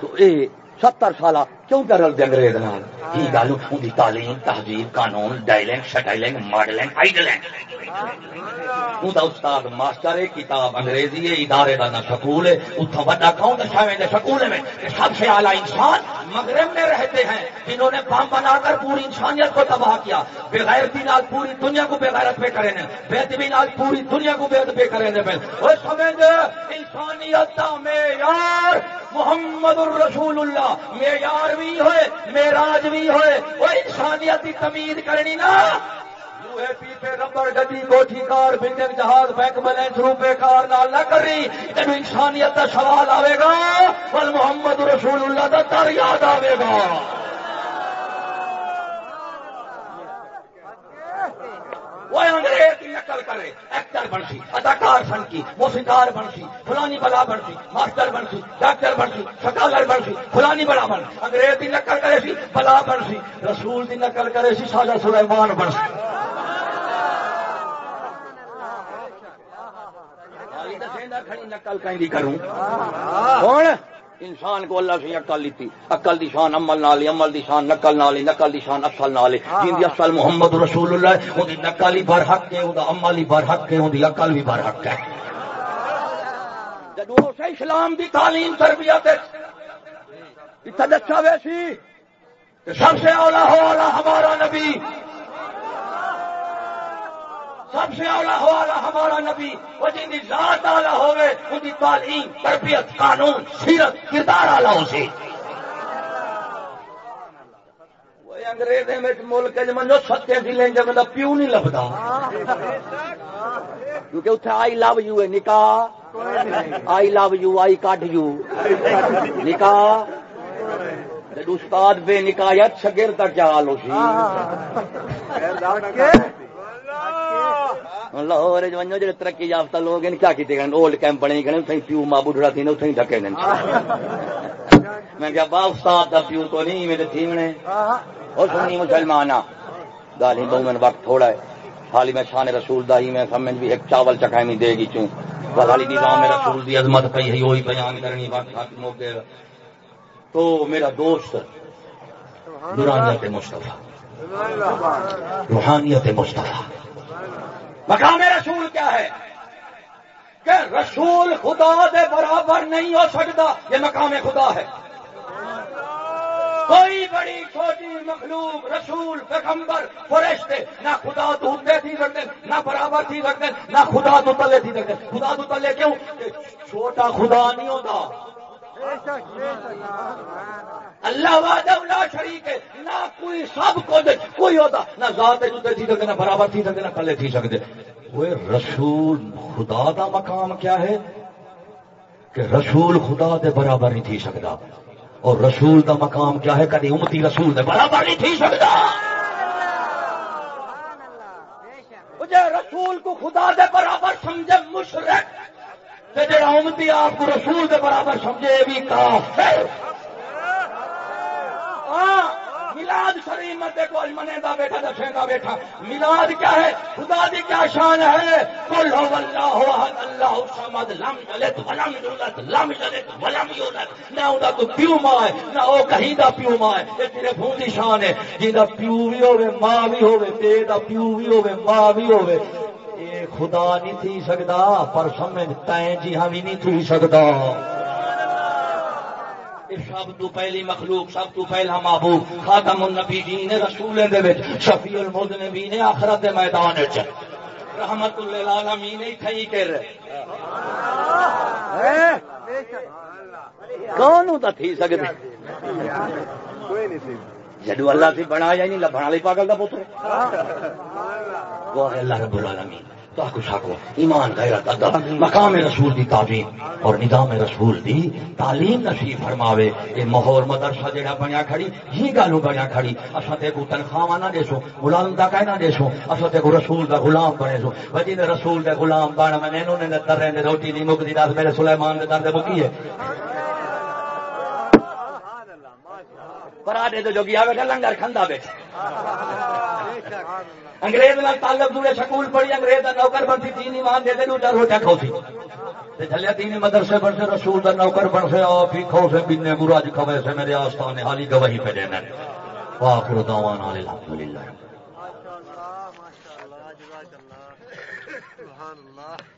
تو اے ستر سالہ کیوں کر رل انگریز نال؟ کی گل ان دی تعلیم، تہذیب، قانون ڈائلنگ شٹائلنگ، ماڈلنگ، آئیڈلنگ۔ تو دا استاد ماسٹر ہے، کتاب انگریزی ہے، ادارے دا نہ سکول ہے۔ اتھا بڑا کون دشاویں دے سکول میں۔ سب سے اعلیٰ انسان مغرب میں رہتے ہیں، جنہوں نے بم بنا کر پوری انسانیت کو تباہ کیا۔ بغیر نال پوری دنیا کو بغیرت پہ کرے بے نال پوری دنیا کو بے پہ کرے وہ سمجھ انسانیت میں یار محمد الرسول اللہ معیار بھی ہوئے میراج بھی ہوئے، وہ انسانیت کی تمید کرنی نا۔ پیپے ربر گڈی کوٹھی کار بلڈنگ جہاز بینک بیلنس روپے کار نال نہ کری جب انسانیت کا سوال آئے گا پر محمد رسول اللہ کا در یاد آئے گا۔ وہ انگریز کی نقل کرے ایکٹر بن سی اداکار بن کی موسیقار بن سی فلانی بلا بن سی ماسٹر بن سی ڈاکٹر بن سی سکالر بن سی فلانی بلا بن انگریز کی نقل کرے سی بلا بن سی رسول کی نقل کرے سی ساجا سلیمان بن سی نقل کہیں کروں کون انسان کو اللہ سے عقل لیتی عقل دی شان عمل نالی عمل دی شان نقل نالی نقل دی شان اصل نالی۔ جن دی اصل محمد رسول اللہ وہ دی نقل ہی بر حق ہے وہ عمل ہی بر حق ہے وہ دی عقل بھی بر حق ہے۔ جدو سے اسلام دی تعلیم تربیت دسا ویسی سب سے اولا ہو اولا ہمارا نبی۔ سب سے اولا ہو والا ہمارا نبی وہ جن کی ذات آلہ ہوئے ان کی تعلیم تربیت قانون سیرت کردار آلہ ہو سی۔ ملک ضلع جب میں پیو نہیں کیونکہ اتنے آئی لو یو ہے نکاح آئی love you I caught you نکاح استاد بے نکایت شگر تک کیا حال ہو سی ہاں، لاہور ونجو جڑے ترقی یافتہ لوگ کیا کیتے گئے؟ اولڈ کیمپ بنے گئے پیو ماں بڑھڑا تھی اتنے ڈکے گئے میں کیا با استاد کا پیو تو نہیں، میرے تھی اور سنی مسلمان گالی بہو میں وقت تھوڑا ہے۔ خالی میں شان رسول دا ہی، میں سمجھ بھی ایک چاول چکھائی دے گی چوں۔ خالی نظام رسول دی عظمت پئی ہے وہی بیان کرنی وقت ختم ہو گیا تو میرا دوست نورانیت مصطفیٰ۔ روحانیت مصطفیٰ۔ مقام رسول کیا ہے؟ کہ رسول خدا دے برابر نہیں ہو سکتا، یہ مقام خدا ہے۔ کوئی بڑی، چھوٹی مخلوق رسول، پیغمبر، فرشتے نہ خدا تو اٹھتے تھی سکتے، نہ برابر تھی سکتے، نہ خدا تو تلے تھی سکتے۔ خدا تو تلے کیوں؟ کہ چھوٹا خدا نہیں ہوتا اللہ وحدہ لا شریک ہے نہ کوئی سب کو دے کوئی ہوتا نہ ذات جدے تھی سکتے نہ برابر تھی سکتے نہ کلے تھی سکتے۔ وہ رسول خدا دا مقام کیا ہے؟ کہ رسول خدا دے برابر نہیں تھی سکتا۔ اور رسول دا مقام کیا ہے؟ کدی امتی رسول دے برابر نہیں تھی سکتا۔ مجھے رسول کو خدا دے برابر سمجھے مشرق۔ تے جڑا امتی آپ کو رسول دے برابر سمجھے بھی کافر۔ ہاں، ملاد شریف میں دیکھو منے دا بیٹھا دسے دا بیٹھا۔ ملاد کیا ہے؟ خدا دی کیا شان ہے؟ قل هو اللہ احد، اللہ الصمد، لم یلد ولم یولد، لم یلد ولم یولد۔ نہ او دا کوئی پیو ماں ہے، نہ او کہیں دا پیو ماں ہے۔ یہ تیرے بھون دی شان ہے۔ جیندا پیو بھی ہوے ماں بھی ہوے تے دا پیو بھی ہوے ماں بھی ہوے خدا نہیں تھی سکدا پر سمجھ تائیں جی ہم ہی نہیں تھی سکدا سب تو پہلی مخلوق سب تو پہلا محبوب خاتم النبی جین رسول دے وچ شفیع المذنبین آخرت دے میدان وچ۔ رحمت للعالمین ہی کھئی کر۔ کون ہوتا تھی سکدے؟ جدو اللہ سے بنایا ہی نہیں لبھن والی پاگل دا پتر۔ وہ ہے اللہ رب العالمین۔ کچھ ایمان غیرت ادب مقام رسول دی تعظیم۔ اور نظام رسول دی تعلیم نصیب فرماوے۔ یہ ماحول مدرسہ جڑا بنیا کھڑی ہی گالوں بنیا کھڑی۔ اساں تے کو تنخواہ نہ دیسو ملازم دا کہنا دیسو اساں تے کو رسول دا غلام بنے سو۔ وجی رسول دے غلام بن میں انہوں نے تر رہے روٹی دی مکدی دس میرے سلیمان دے در دے مکی ہے۔ پراڈے تو جو گیا بیٹھا لنگر کھندا بیٹھا انگریز نال تعلق دورے سکول پڑھی، انگریز دا نوکر بنتی تین ایمان دے دے لوٹا روٹا کھوسی۔ تے جھلیا تین مدرسے بن سے رسول دا نوکر بن سے آپ ہی کھو سے بنے مراج کھوے سے میرے آستانے حالی گواہی پہ دینا واخر دعوانا الحمدللہ۔ ماشاء اللہ ماشاء اللہ جزاک اللہ، سبحان اللہ۔